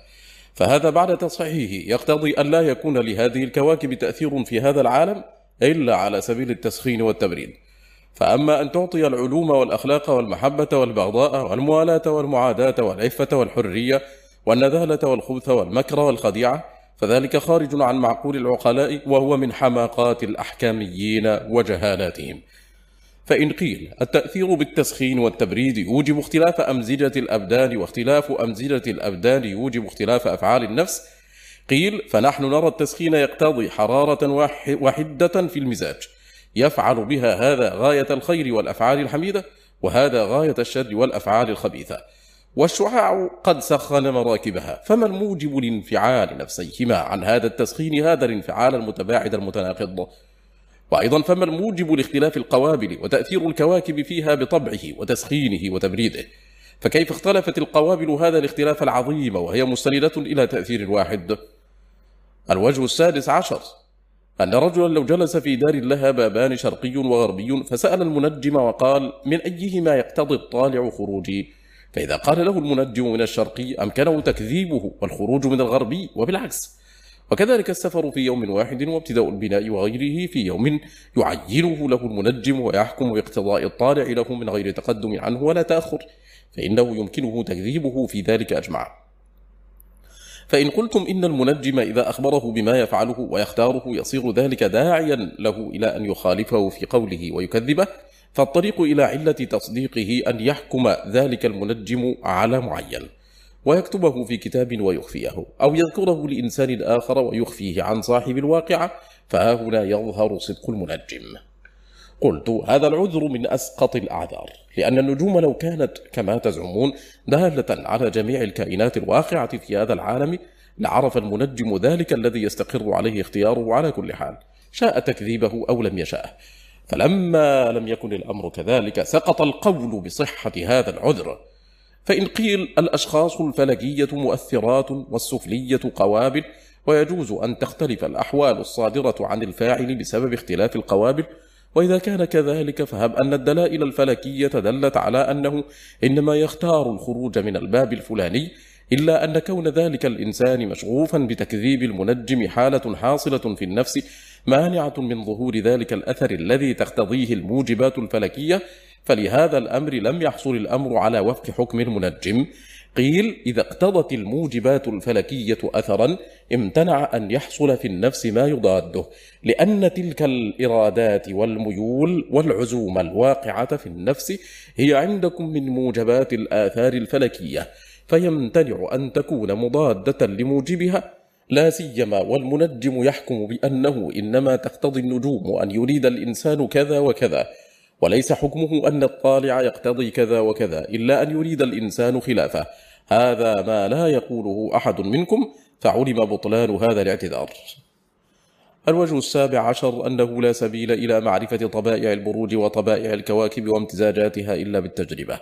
فهذا بعد تصحيحه. يقتضي أن لا يكون لهذه الكواكب تأثير في هذا العالم إلا على سبيل التسخين والتبريد. فأما أن تعطي العلوم والأخلاق والمحبة والبغضاء والموالاة والمعاداة والعفة والحرية والنذالة والخبث والمكر والخديعة فذلك خارج عن معقول العقلاء وهو من حماقات الأحكاميين وجهالاتهم. فإن قيل التأثير بالتسخين والتبريد يوجب اختلاف أمزجة الأبدان واختلاف أمزجة الأبدان يوجب اختلاف أفعال النفس قيل فنحن نرى التسخين يقتضي حرارة واحدة في المزاج. يفعل بها هذا غاية الخير والأفعال الحميدة وهذا غاية الشر والأفعال الخبيثة. والشعاع قد سخن مراكبها فما الموجب لانفعال نفسيهما عن هذا التسخين؟ هذا الانفعال المتباعد المتناقض. وأيضا فما الموجب لاختلاف القوابل وتأثير الكواكب فيها بطبعه وتسخينه وتبريده؟ فكيف اختلفت القوابل هذا الاختلاف العظيم وهي مستندة إلى تأثير واحد؟ الوجه السادس عشر. أن رجلا لو جلس في دار لها بابان شرقي وغربي فسأل المنجم وقال من أيهما يقتضي الطالع خروجي؟ فإذا قال له المنجم من الشرقي أمكنه تكذيبه والخروج من الغربي وبالعكس. وكذلك السفر في يوم واحد وابتداء البناء وغيره في يوم يعينه له المنجم ويحكم باقتضاء الطالع له من غير تقدم عنه ولا تأخر فإنه يمكنه تكذيبه في ذلك أجمع فإن قلتم إن المنجم إذا أخبره بما يفعله ويختاره يصير ذلك داعيا له إلى أن يخالفه في قوله ويكذبه فالطريق إلى علة تصديقه أن يحكم ذلك المنجم على معين ويكتبه في كتاب ويخفيه أو يذكره لإنسان آخر ويخفيه عن صاحب الواقعة فها هنا يظهر صدق المنجم. قلت هذا العذر من أسقط الأعذار لأن النجوم لو كانت كما تزعمون دالة على جميع الكائنات الواقعة في هذا العالم لعرف المنجم ذلك الذي يستقر عليه اختياره على كل حال شاء تكذيبه أو لم يشاء. فلما لم يكن الأمر كذلك سقط القول بصحة هذا العذر. فإن قيل الأشخاص الفلكية مؤثرات والسفلية قوابل ويجوز أن تختلف الأحوال الصادرة عن الفاعل بسبب اختلاف القوابل وإذا كان كذلك فهب أن الدلائل الفلكية دلت على أنه إنما يختار الخروج من الباب الفلاني إلا أن كون ذلك الإنسان مشغوفا بتكذيب المنجم حالة حاصلة في النفس مانعة من ظهور ذلك الأثر الذي تقتضيه الموجبات الفلكية فلهذا الأمر لم يحصل الأمر على وفق حكم المنجم. قيل إذا اقتضت الموجبات الفلكية أثرا امتنع أن يحصل في النفس ما يضاده لأن تلك الإرادات والميول والعزوم الواقعة في النفس هي عندكم من موجبات الآثار الفلكية فيمتنع أن تكون مضادة لموجبها لا سيما والمنجم يحكم بأنه إنما تقتضي النجوم أن يريد الإنسان كذا وكذا وليس حكمه أن الطالع يقتضي كذا وكذا إلا أن يريد الإنسان خلافه. هذا ما لا يقوله أحد منكم فعلم بطلان هذا الاعتذار. الوجه السابع عشر أنه لا سبيل إلى معرفة طبائع البروج وطبائع الكواكب وامتزاجاتها إلا بالتجربة.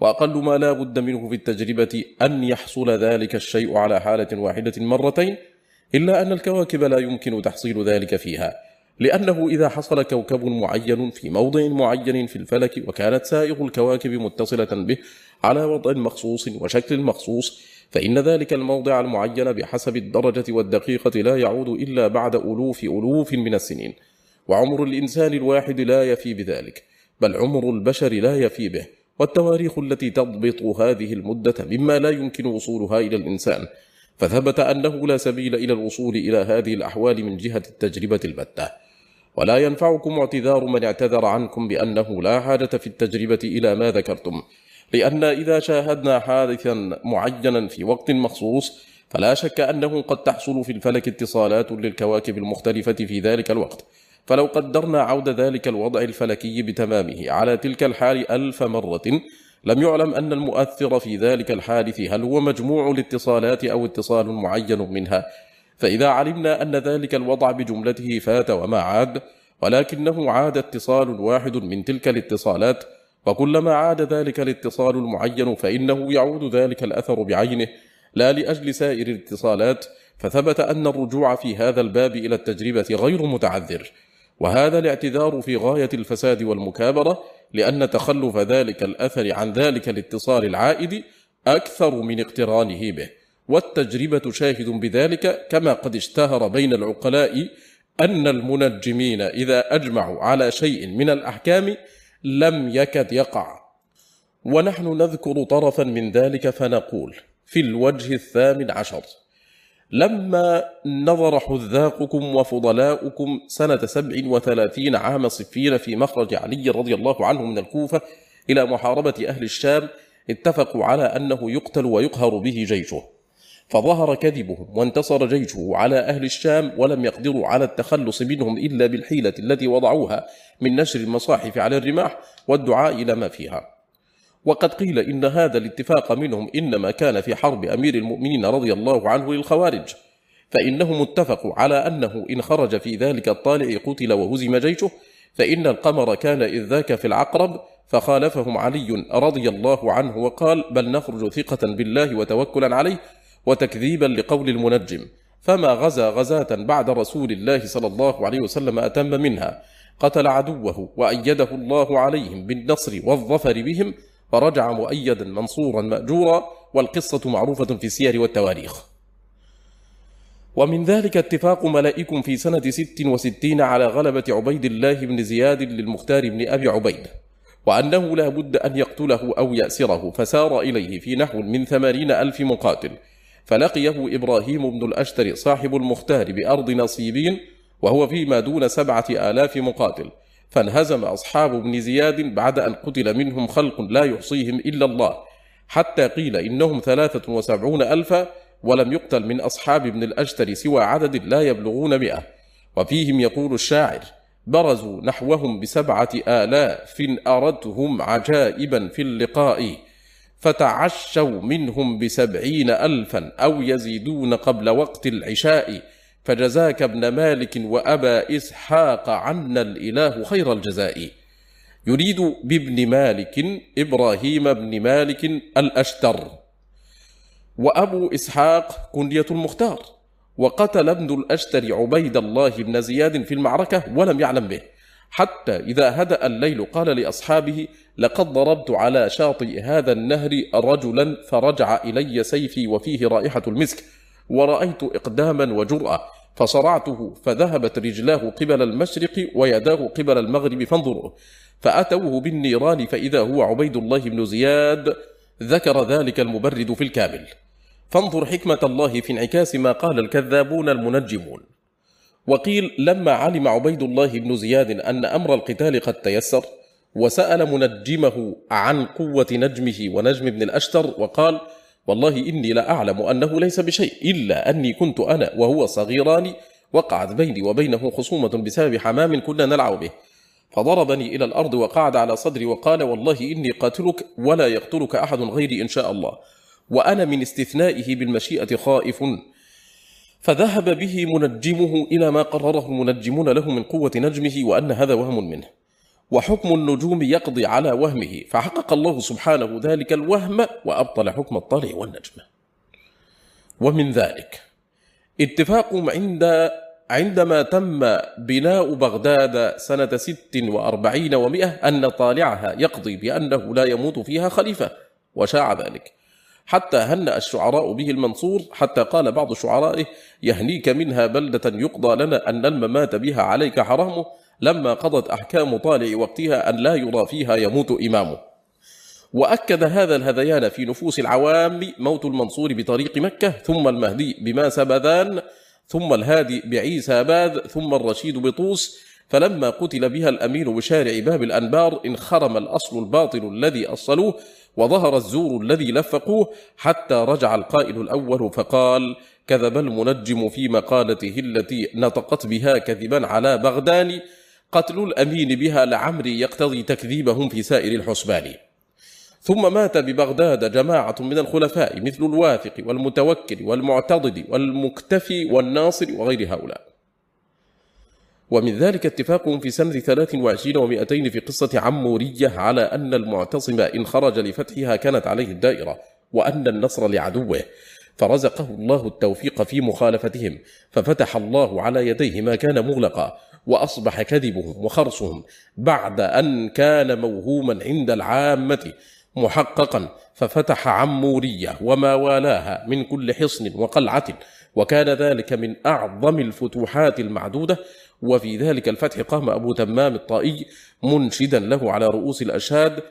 وأقل ما لا بد منه في التجربة أن يحصل ذلك الشيء على حالة واحدة مرتين إلا أن الكواكب لا يمكن تحصيل ذلك فيها. لأنه إذا حصل كوكب معين في موضع معين في الفلك وكانت سائر الكواكب متصلة به على وضع مخصوص وشكل مخصوص فإن ذلك الموضع المعين بحسب الدرجة والدقيقة لا يعود إلا بعد ألوف ألوف من السنين. وعمر الإنسان الواحد لا يفي بذلك بل عمر البشر لا يفي به والتواريخ التي تضبط هذه المدة مما لا يمكن وصولها إلى الإنسان. فثبت أنه لا سبيل إلى الوصول إلى هذه الأحوال من جهة التجربة البتة. ولا ينفعكم اعتذار من اعتذر عنكم بأنه لا حاجة في التجربة إلى ما ذكرتم. لأن إذا شاهدنا حادثا معينا في وقت مخصوص فلا شك أنه قد تحصل في الفلك اتصالات للكواكب المختلفة في ذلك الوقت. فلو قدرنا عود ذلك الوضع الفلكي بتمامه على تلك الحال ألف مرة لم يعلم أن المؤثر في ذلك الحادث هل هو مجموع الاتصالات أو اتصال معين منها. فإذا علمنا أن ذلك الوضع بجملته فات وما عاد ولكنه عاد اتصال واحد من تلك الاتصالات وكلما عاد ذلك الاتصال المعين فإنه يعود ذلك الأثر بعينه لا لأجل سائر الاتصالات فثبت أن الرجوع في هذا الباب إلى التجربة غير متعذر. وهذا الاعتذار في غاية الفساد والمكابرة لأن تخلف ذلك الأثر عن ذلك الاتصال العائد أكثر من اقترانه به. والتجربة شاهد بذلك كما قد اشتهر بين العقلاء أن المنجمين إذا أجمعوا على شيء من الأحكام لم يكد يقع. ونحن نذكر طرفا من ذلك فنقول في الوجه الثامن عشر لما نظر حذاقكم وفضلاؤكم سنة سبع وثلاثين عام صفين في مخرج علي رضي الله عنه من الكوفة إلى محاربة أهل الشام اتفقوا على أنه يقتل ويقهر به جيشه. فظهر كذبهم وانتصر جيشه على أهل الشام ولم يقدروا على التخلص منهم إلا بالحيلة التي وضعوها من نشر المصاحف على الرماح والدعاء إلى ما فيها. وقد قيل إن هذا الاتفاق منهم إنما كان في حرب أمير المؤمنين رضي الله عنه للخوارج فإنهم اتفقوا على أنه إن خرج في ذلك الطالع قتل وهزم جيشه فإن القمر كان إذ ذاك في العقرب فخالفهم علي رضي الله عنه وقال بل نخرج ثقة بالله وتوكلا عليه وتكذيبا لقول المنجم فما غزا غزاة بعد رسول الله صلى الله عليه وسلم أتم منها قتل عدوه وأيده الله عليهم بالنصر والظفر بهم فرجع مؤيدا منصورا مأجورا والقصة معروفة في السير والتواريخ. ومن ذلك اتفاق ملائكم في سنة ست وستين على غلبة عبيد الله بن زياد للمختار بن أبي عبيد وأنه لا بد أن يقتله أو يأسره فسار إليه في نحو من ثمانين ألف مقاتل فلقيه إبراهيم بن الأشتر صاحب المختار بأرض نصيبين وهو فيما دون سبعة آلاف مقاتل. فانهزم أصحاب ابن زياد بعد أن قتل منهم خلق لا يحصيهم إلا الله حتى قيل إنهم ثلاثة وسبعون ألفا ولم يقتل من أصحاب ابن الأشتر سوى عدد لا يبلغون مئة. وفيهم يقول الشاعر برزوا نحوهم بسبعة آلاف أردتهم عجائبا في اللقاء فتعشوا منهم بسبعين ألفا أو يزيدون قبل وقت العشاء. فجزاك ابن مالك وأبا إسحاق عنا الإله خير الجزاء. يريد بابن مالك إبراهيم بن مالك الأشتر. وأبو إسحاق كنية المختار. وقتل ابن الأشتر عبيد الله بن زياد في المعركة ولم يعلم به. حتى إذا هدأ الليل قال لأصحابه لقد ضربت على شاطئ هذا النهر رجلا فرجع إلي سيفي وفيه رائحة المسك ورأيت إقداما وجرأة فصرعته فذهبت رجلاه قبل المشرق ويداه قبل المغرب فانظروا فأتوه بالنيران فإذا هو عبيد الله بن زياد ذكر ذلك المبرد في الكامل. فانظر حكمة الله في انعكاس ما قال الكذابون المنجمون. وقيل لما علم عبيد الله بن زياد أن أمر القتال قد تيسر وسأل منجمه عن قوة نجمه ونجم ابن الأشتر وقال والله إني لأعلم أنه ليس بشيء إلا أني كنت أنا وهو صغيران وقعت بيني وبينه خصومة بسبب حمام كنا نلعب به. فضربني إلى الأرض وقعد على صدري وقال والله إني قاتلك ولا يقتلك أحد غيري إن شاء الله وأنا من استثنائه بالمشيئة خائف. فذهب به منجمه إلى ما قرره المنجمون له من قوة نجمه وأن هذا وهم منه. وحكم النجوم يقضي على وهمه. فحقق الله سبحانه ذلك الوهم وأبطل حكم الطالع والنجم. ومن ذلك اتفاق عند عندما تم بناء بغداد سنة ست وأربعين ومئة أن طالعها يقضي بأنه لا يموت فيها خليفة وشاع ذلك. حتى هنأ الشعراء به المنصور حتى قال بعض شعرائه يهنيك منها بلدة يقضى لنا أن الممات بها عليك حرامه لما قضت أحكام طالع وقتها أن لا يرى فيها يموت إمامه. وأكد هذا الهذيان في نفوس العوام موت المنصور بطريق مكة ثم المهدي بما سبذان ثم الهادي بعيسى باد ثم الرشيد بطوس. فلما قتل بها الأمين بشارع باب الأنبار انخرم الأصل الباطل الذي أصلوه وظهر الزور الذي لفقوه حتى رجع القائل الأول فقال كذب المنجم في مقالته التي نطقت بها كذبا على بغدان قتل الأمين بها لعمري يقتضي تكذيبهم في سائر الحسبان. ثم مات ببغداد جماعة من الخلفاء مثل الواثق والمتوكل والمعتضد والمكتفي والناصر وغير هؤلاء. ومن ذلك اتفاقهم في سنة 23 و200 في قصة عمورية على أن المعتصم إن خرج لفتحها كانت عليه الدائرة وأن النصر لعدوه. فرزقه الله التوفيق في مخالفتهم ففتح الله على يديه ما كان مغلقا. وأصبح كذبهم وخرصهم بعد أن كان موهوما عند العامة محققا ففتح عمورية وما والاها من كل حصن وقلعة وكان ذلك من أعظم الفتوحات المعدودة. وفي ذلك الفتح قام أبو تمام الطائي منشدا له على رؤوس الأشهاد.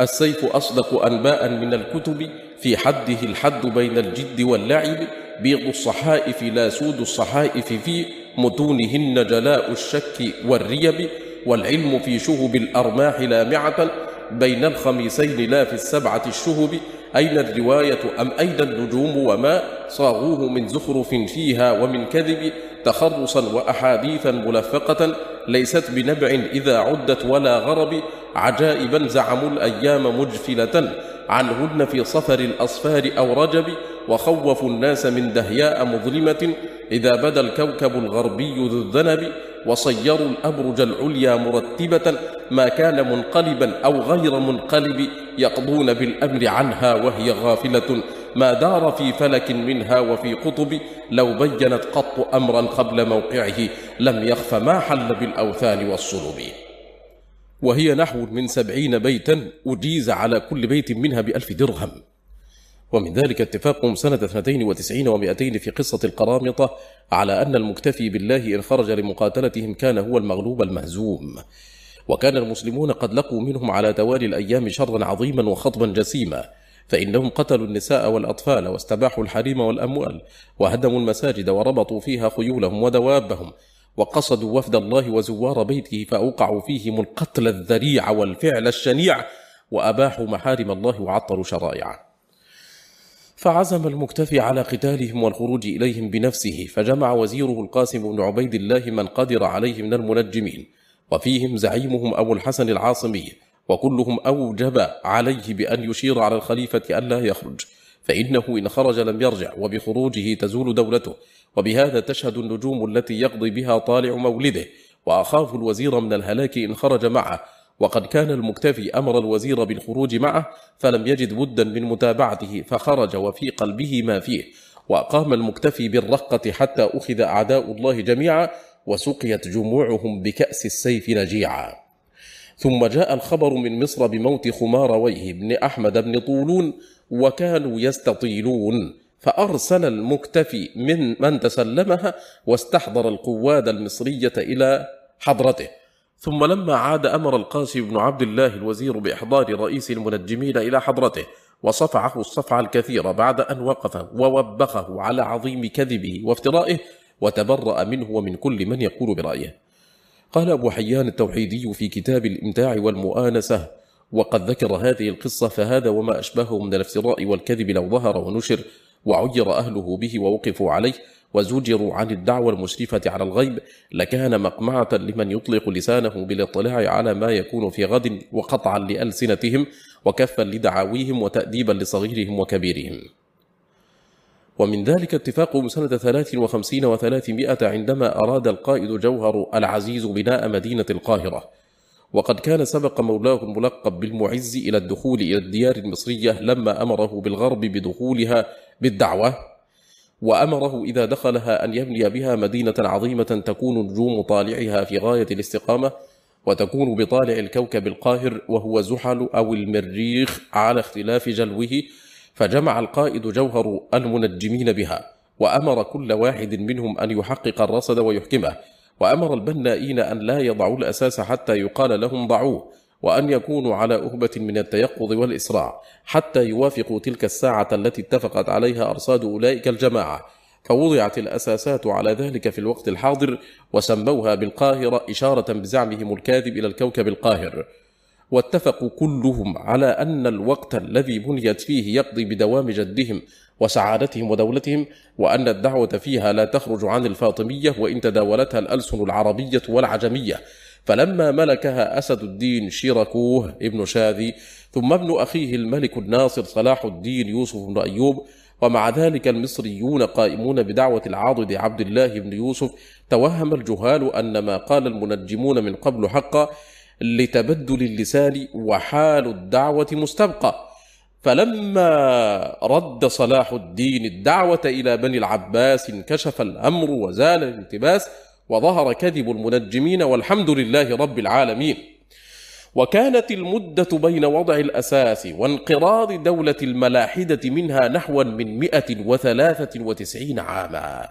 السيف أصدق أنباء من الكتب في حده الحد بين الجد واللعب بيض الصحائف لا سود الصحائف في متونهن جلاء الشك والريب والعلم في شهب الأرماح لامعة بين الخميسين لا في السبعة الشهب. أين الرواية أم أين النجوم وما صاغوه من زخرف فيها ومن كذب تخرصا وأحاديثا ملفقة ليست بنبع إذا عدت ولا غرب. عجائبا زعموا الأيام مجفلة عنهن في صفر الأصفار أو رجب. وخوفوا الناس من دهياء مظلمة إذا بدا الكوكب الغربي ذو الذنب وصيروا الأبرج العليا مرتبة ما كان منقلبا أو غير منقلب يقضون بالأمر عنها وهي غافلة. ما دار في فلك منها وفي قطب لو بينت قط أمرا قبل موقعه لم يخف ما حل بالأوثان والصلب. وهي نحو من سبعين بيتا أجيز على كل بيت منها بألف درهم. ومن ذلك اتفاقهم سنة 92 و200 في قصة القرامطة على أن المكتفي بالله إن خرج لمقاتلتهم كان هو المغلوب المهزوم. وكان المسلمون قد لقوا منهم على توالي الأيام شرا عظيما وخطبا جسيما فإنهم قتلوا النساء والأطفال واستباحوا الحريم والأموال وهدموا المساجد وربطوا فيها خيولهم ودوابهم وقصدوا وفد الله وزوار بيته فأوقعوا فيهم القتل الذريع والفعل الشنيع وأباحوا محارم الله وعطلوا شرائعه. فعزم المكتفي على قتالهم والخروج إليهم بنفسه فجمع وزيره القاسم بن عبيد الله من قدر عليه من المنجمين وفيهم زعيمهم أبو الحسن العاصمي وكلهم أوجب عليه بأن يشير على الخليفة ألا يخرج فإنه إن خرج لم يرجع وبخروجه تزول دولته وبهذا تشهد النجوم التي يقضي بها طالع مولده وأخاف الوزير من الهلاك إن خرج معه وقد كان المكتفي أمر الوزير بالخروج معه فلم يجد بدا من متابعته فخرج وفي قلبه ما فيه. وأقام المكتفي بالرقة حتى أخذ أعداء الله جميعا وسقيت جموعهم بكأس السيف نجيعا. ثم جاء الخبر من مصر بموت خمارويه بن أحمد بن طولون وكانوا يستطيلون. فأرسل المكتفي من من تسلمها واستحضر القواد المصرية إلى حضرته. ثم لما عاد أمر القاسم بن عبد الله الوزير بإحضار رئيس المنجمين إلى حضرته وصفعه الصفع الكثير بعد أن وقف ووبخه على عظيم كذبه وافترائه وتبرأ منه ومن كل من يقول برأيه. قال أبو حيان التوحيدي في كتاب الإمتاع والمؤانسة وقد ذكر هذه القصة فهذا وما أشبهه من الافتراء والكذب لو ظهر ونشر وعير أهله به ووقفوا عليه وزجروا عن الدعوة المشرفة على الغيب لكان مقمعة لمن يطلق لسانه بالاطلاع على ما يكون في غد وقطعا لألسنتهم وكفا لدعاويهم وتأديبا لصغيرهم وكبيرهم. ومن ذلك اتفاقهم سنة 53 وثلاثمائة عندما أراد القائد جوهر العزيز بناء مدينة القاهرة. وقد كان سبق مولاه الملقب بالمعز إلى الدخول إلى الديار المصرية لما أمره بالغرب بدخولها بالدعوة وأمره إذا دخلها أن يبني بها مدينة عظيمة تكون نجوم طالعها في غاية الاستقامة وتكون بطالع الكوكب القاهر وهو زحل أو المريخ على اختلاف جلوه فجمع القائد جوهر المنجمين بها وأمر كل واحد منهم أن يحقق الرصد ويحكمه وأمر البنائين أن لا يضعوا الأساس حتى يقال لهم ضعوه. وأن يكونوا على أهبة من التيقظ والإسراع حتى يوافقوا تلك الساعة التي اتفقت عليها أرصاد أولئك الجماعة. فوضعت الأساسات على ذلك في الوقت الحاضر وسموها بالقاهرة إشارة بزعمهم الكاذب إلى الكوكب القاهر. واتفقوا كلهم على أن الوقت الذي بنيت فيه يقضي بدوام جدهم وسعادتهم ودولتهم وأن الدعوة فيها لا تخرج عن الفاطمية وإن تداولتها الألسن العربية والعجمية. فلما ملكها أسد الدين شيركوه ابن شاذي ثم ابن أخيه الملك الناصر صلاح الدين يوسف بن أيوب ومع ذلك المصريون قائمون بدعوة العاضد عبد الله بن يوسف توهم الجهال أن ما قال المنجمون من قبل حقا لتبدل اللسان وحال الدعوة مستبقى. فلما رد صلاح الدين الدعوة إلى بني العباس انكشف الأمر وزال الالتباس وظهر كذب المنجمين والحمد لله رب العالمين. وكانت المدة بين وضع الأساس وانقراض دولة الملاحدة منها نحو من 193 عاما.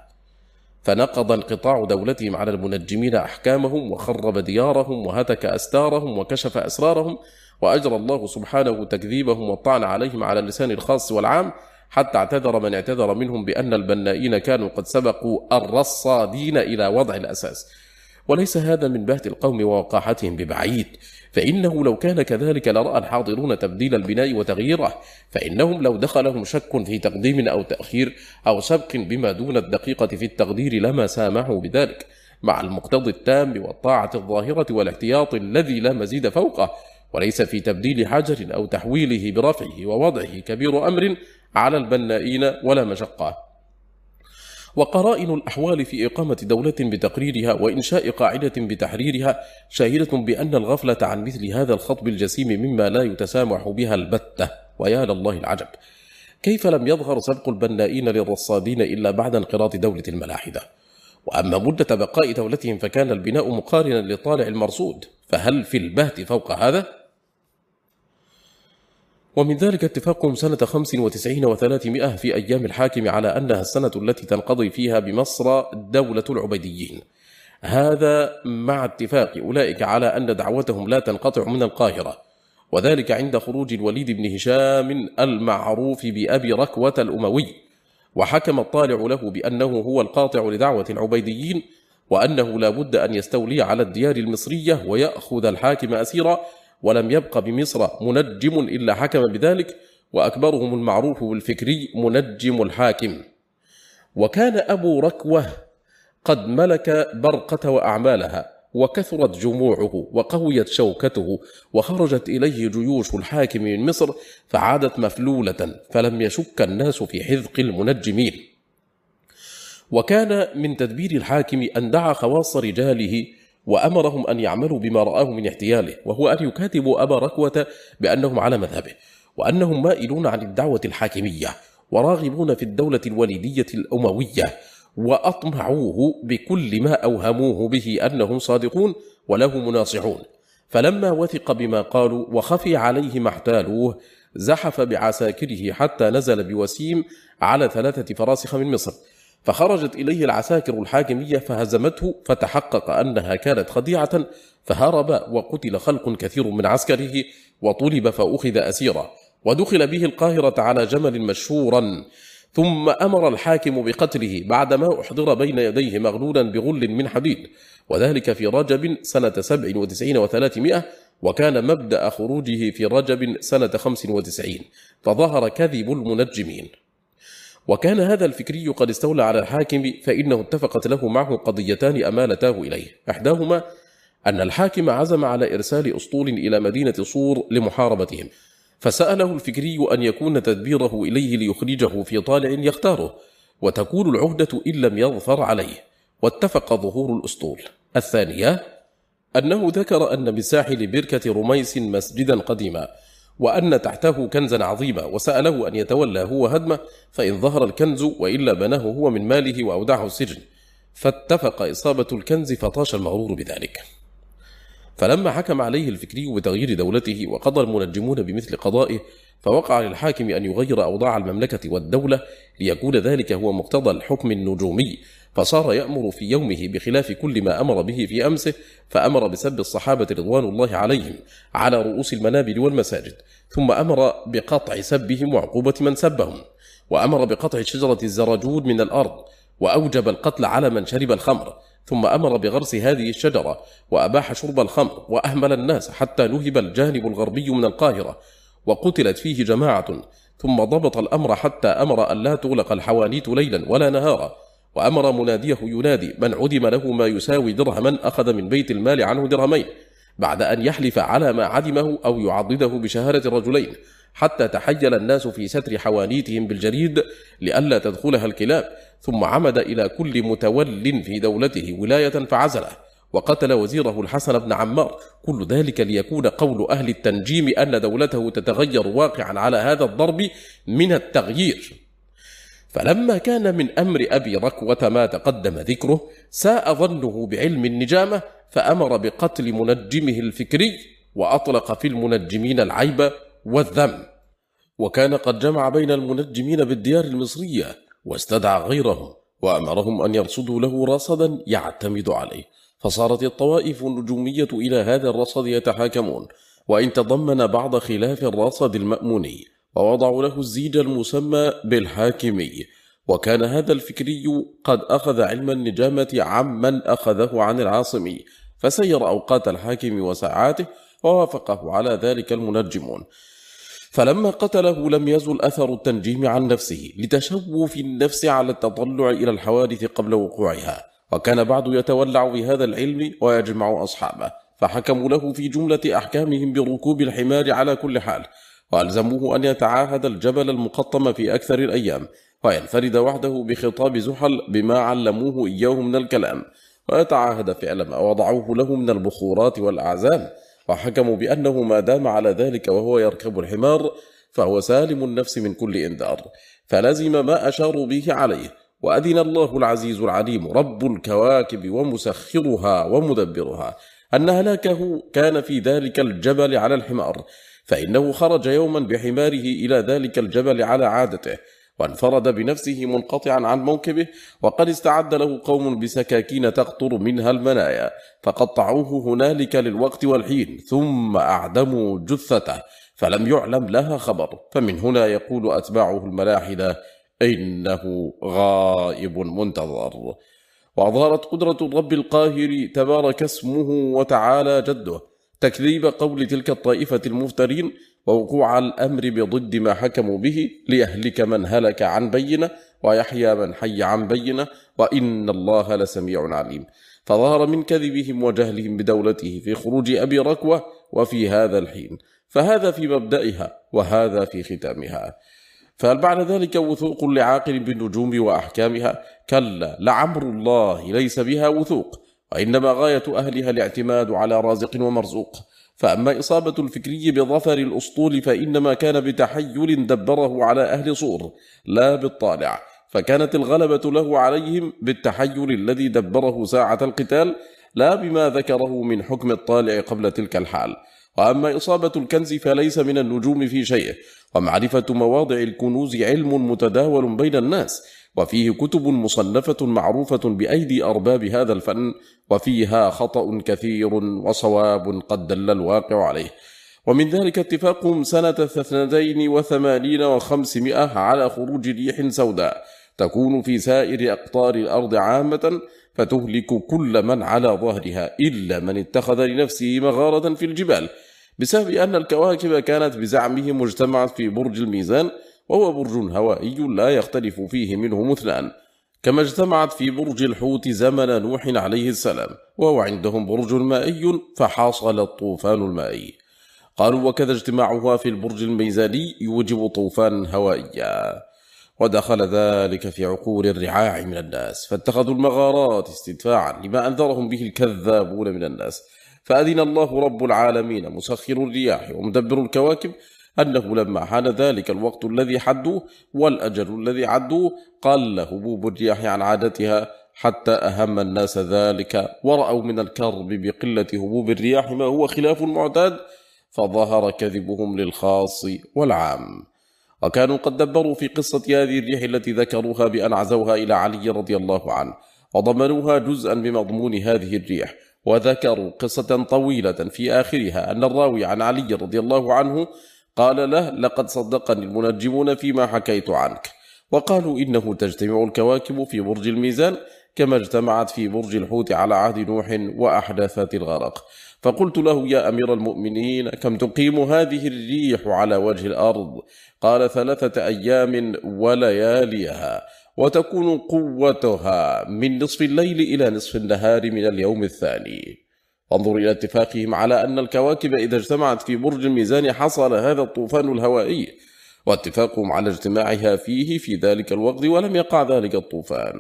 فنقض انقطاع دولتهم على المنجمين أحكامهم وخرب ديارهم وهتك أستارهم وكشف أسرارهم وأجرى الله سبحانه تكذيبهم والطعن عليهم على اللسان الخاص والعام حتى اعتذر من اعتذر منهم بأن البنائين كانوا قد سبقوا الرصادين إلى وضع الأساس. وليس هذا من بهت القوم ووقاحتهم ببعيد. فإنه لو كان كذلك لرأى الحاضرون تبديل البناء وتغييره. فإنهم لو دخلهم شك في تقديم أو تأخير أو سبق بما دون الدقيقة في التقدير لما سامحوا بذلك. مع المقتضي التام والطاعة الظاهرة والاحتياط الذي لا مزيد فوقه وليس في تبديل حجر أو تحويله برفعه ووضعه كبير أمر على البنائين ولا مشقة. وقرائن الأحوال في إقامة دولة بتقريرها وإنشاء قاعدة بتحريرها شاهدة بأن الغفلة عن مثل هذا الخطب الجسيم مما لا يتسامح بها البتة. ويا لله العجب. كيف لم يظهر سبق البنائين للرصادين إلا بعد انقراض دولة الملاحدة؟ وأما مدة بقاء دولتهم فكان البناء مقارنا لطالع المرصود. فهل في البهت فوق هذا؟ ومن ذلك اتفاقهم سنة خمس وتسعين وثلاثمائة في أيام الحاكم على أنها السنة التي تنقضي فيها بمصر دولة العبيديين. هذا مع اتفاق أولئك على أن دعوتهم لا تنقطع من القاهرة. وذلك عند خروج الوليد بن هشام المعروف بأبي ركوة الأموي. وحكم الطالع له بأنه هو القاطع لدعوة العبيديين وأنه لا بد أن يستولي على الديار المصرية ويأخذ الحاكم أسيرا ولم يبق بمصر منجم إلا حكم بذلك وأكبرهم المعروف بالفكري منجم الحاكم. وكان أبو ركوة قد ملك برقة وأعمالها وكثرت جموعه وقويت شوكته وخرجت إليه جيوش الحاكم من مصر فعادت مفلولة فلم يشك الناس في حذق المنجمين. وكان من تدبير الحاكم أن دعا خواص رجاله وأمرهم أن يعملوا بما رآه من احتياله وهو أن يكاتبوا أبا ركوة بأنهم على مذهبه وأنهم مائلون عن الدعوة الحاكمية وراغبون في الدولة الوليدية الأموية وأطمعوه بكل ما أوهموه به أنهم صادقون وله مناصحون. فلما وثق بما قالوا وخفي عليه ما احتالوه زحف بعساكره حتى نزل بوسيم على ثلاثة فراسخ من مصر. فخرجت إليه العساكر الحاكمية فهزمته فتحقق أنها كانت خديعة فهرب وقتل خلق كثير من عسكره وطلب فأخذ أسيرا ودخل به القاهرة على جمل مشهورا. ثم أمر الحاكم بقتله بعدما أحضر بين يديه مغلولا بغل من حديد وذلك في رجب سنة سبع وتسعين وثلاثمائة وكان مبدأ خروجه في رجب سنة خمس وتسعين فظهر كذب المنجمين. وكان هذا الفكري قد استولى على الحاكم فإنه اتفقت له معه قضيتان أمالتاه إليه. إحداهما أن الحاكم عزم على إرسال أسطول إلى مدينة صور لمحاربتهم فسأله الفكري أن يكون تدبيره إليه ليخرجه في طالع يختاره وتكون العهدة إن لم يظفر عليه. واتفق ظهور الأسطول. الثانية أنه ذكر أن بساحل بركة رميس مسجدا قديما وأن تحته كنزا عظيما وسأله أن يتولى هو هدمه فإن ظهر الكنز وإلا بناه هو من ماله وأودعه السجن. فاتفق إصابة الكنز فطاش المغرور بذلك. فلما حكم عليه الفكري بتغيير دولته وقضى المنجمون بمثل قضائه فوقع للحاكم أن يغير أوضاع المملكة والدولة ليكون ذلك هو مقتضى الحكم النجومي. فصار يأمر في يومه بخلاف كل ما أمر به في أمسه فأمر بسب الصحابة رضوان الله عليهم على رؤوس المنابر والمساجد ثم أمر بقطع سبهم وعقوبة من سبهم وأمر بقطع شجرة الزرجود من الأرض وأوجب القتل على من شرب الخمر. ثم أمر بغرس هذه الشجرة وأباح شرب الخمر وأهمل الناس حتى نهب الجانب الغربي من القاهرة وقتلت فيه جماعة ثم ضبط الأمر حتى أمر أن لا تغلق الحوانيت ليلا ولا نهارا وأمر مناديه ينادي من عدم له ما يساوي درهما أخذ من بيت المال عنه درهمين بعد أن يحلف على ما عدمه أو يعضده بشهادة رجلين حتى تحيل الناس في ستر حوانيتهم بالجريد لئلا تدخلها الكلاب ثم عمد إلى كل متول في دولته ولاية فعزله وقتل وزيره الحسن بن عمار. كل ذلك ليكون قول أهل التنجيم أن دولته تتغير واقعا على هذا الضرب من التغيير. فلما كان من أمر أبي ركوة ما تقدم ذكره ساء ظنه بعلم النجامة فأمر بقتل منجمه الفكري وأطلق في المنجمين العيب والذم. وكان قد جمع بين المنجمين بالديار المصرية واستدعى غيرهم وأمرهم أن يرصدوا له رصدا يعتمد عليه. فصارت الطوائف النجومية إلى هذا الرصد يتحاكمون. وإن تضمن بعض خلاف الرصد المأموني ووضعوا له الزيج المسمى بالحاكمي. وكان هذا الفكري قد أخذ علم النجامة عمن أخذه عن العاصمي فسير أوقات الحاكم وساعاته ووافقه على ذلك المنجمون. فلما قتله لم يزل أثر التنجيم عن نفسه لتشوف النفس على التطلع إلى الحوادث قبل وقوعها. وكان بعض يتولع بهذا العلم ويجمع أصحابه فحكموا له في جملة أحكامهم بركوب الحمار على كل حال وألزموه أن يتعاهد الجبل المقطم في أكثر الأيام وينفرد وحده بخطاب زحل بما علموه إياه من الكلام ويتعاهد فعل ما وضعوه له من البخورات والأعزام. وحكموا بأنه ما دام على ذلك وهو يركب الحمار فهو سالم النفس من كل إنذار. فلزم ما أشاروا به عليه. وأذن الله العزيز العليم رب الكواكب ومسخرها ومدبرها أن هلاكه كان في ذلك الجبل على الحمار فإنه خرج يوما بحماره إلى ذلك الجبل على عادته. وانفرد بنفسه منقطعا عن موكبه وقد استعد له قوم بسكاكين تقطر منها المنايا فقطعوه هنالك للوقت والحين ثم أعدموا جثته فلم يعلم لها خبر فمن هنا يقول أتباعه الملاحدة إنه غائب منتظر. وأظهرت قدرة الرب القاهر تبارك اسمه وتعالى جده تكذيب قول تلك الطائفة المفترين ووقوع الأمر بضد ما حكموا به ليهلك من هلك عن بينة ويحيى من حي عن بينة وإن الله لسميع عليم. فظهر من كذبهم وجهلهم بدولته في خروج أبي ركوة وفي هذا الحين. فهذا في مبدئها وهذا في ختامها. فهل بعد ذلك وثوق لعاقل بالنجوم وأحكامها؟ كلا لعمر الله ليس بها وثوق وإنما غاية أهلها الاعتماد على رازق ومرزوق. فأما إصابة الفكري بظفر الأسطول فإنما كان بتحيل دبره على أهل صور لا بالطالع فكانت الغلبة له عليهم بالتحيل الذي دبره ساعة القتال لا بما ذكره من حكم الطالع قبل تلك الحال. وأما إصابة الكنز فليس من النجوم في شيء ومعرفة مواضع الكنوز علم متداول بين الناس وفيه كتب مصنفة معروفة بأيدي أرباب هذا الفن وفيها خطأ كثير وصواب قد دل الواقع عليه. ومن ذلك اتفاقهم سنة اثنتين وثمانين وخمسمائة على خروج ريح سوداء تكون في سائر أقطار الأرض عامة فتهلك كل من على ظهرها إلا من اتخذ لنفسه مغارة في الجبال. بسبب أن الكواكب كانت بزعمه مجتمعة في برج الميزان وهو برج هوائي لا يختلف فيه منه مثلان كما اجتمعت في برج الحوت زمن نوح عليه السلام وهو عندهم برج مائي فحاصل الطوفان المائي. قالوا وكذا اجتماعها في البرج الميزاني يوجب طوفان هوائيا. ودخل ذلك في عقول الرعاع من الناس فاتخذوا المغارات استدفاعا لما أنذرهم به الكذابون من الناس. فأذن الله رب العالمين مسخر الرياح ومدبر الكواكب أنه لما حان ذلك الوقت الذي حدوه والأجل الذي عدوه قل هبوب الرياح عن عادتها حتى أهم الناس ذلك ورأوا من الكرب بقلة هبوب الرياح ما هو خلاف المعتاد فظهر كذبهم للخاص والعام. وكانوا قد دبروا في قصة هذه الريح التي ذكروها بأن عزوها إلى علي رضي الله عنه وضمنوها جزءا بمضمون هذه الريح وذكروا قصة طويلة في آخرها أن الراوي عن علي رضي الله عنه قال له لقد صدقني المنجمون فيما حكيت عنك. وقالوا إنه تجتمع الكواكب في برج الميزان كما اجتمعت في برج الحوت على عهد نوح وأحداثات الغرق. فقلت له يا أمير المؤمنين كم تقيم هذه الريح على وجه الأرض؟ قال ثلاثة أيام ولياليها وتكون قوتها من نصف الليل إلى نصف النهار من اليوم الثاني. انظر إلى اتفاقهم على أن الكواكب إذا اجتمعت في برج الميزان حصل هذا الطوفان الهوائي واتفاقهم على اجتماعها فيه في ذلك الوقت ولم يقع ذلك الطوفان.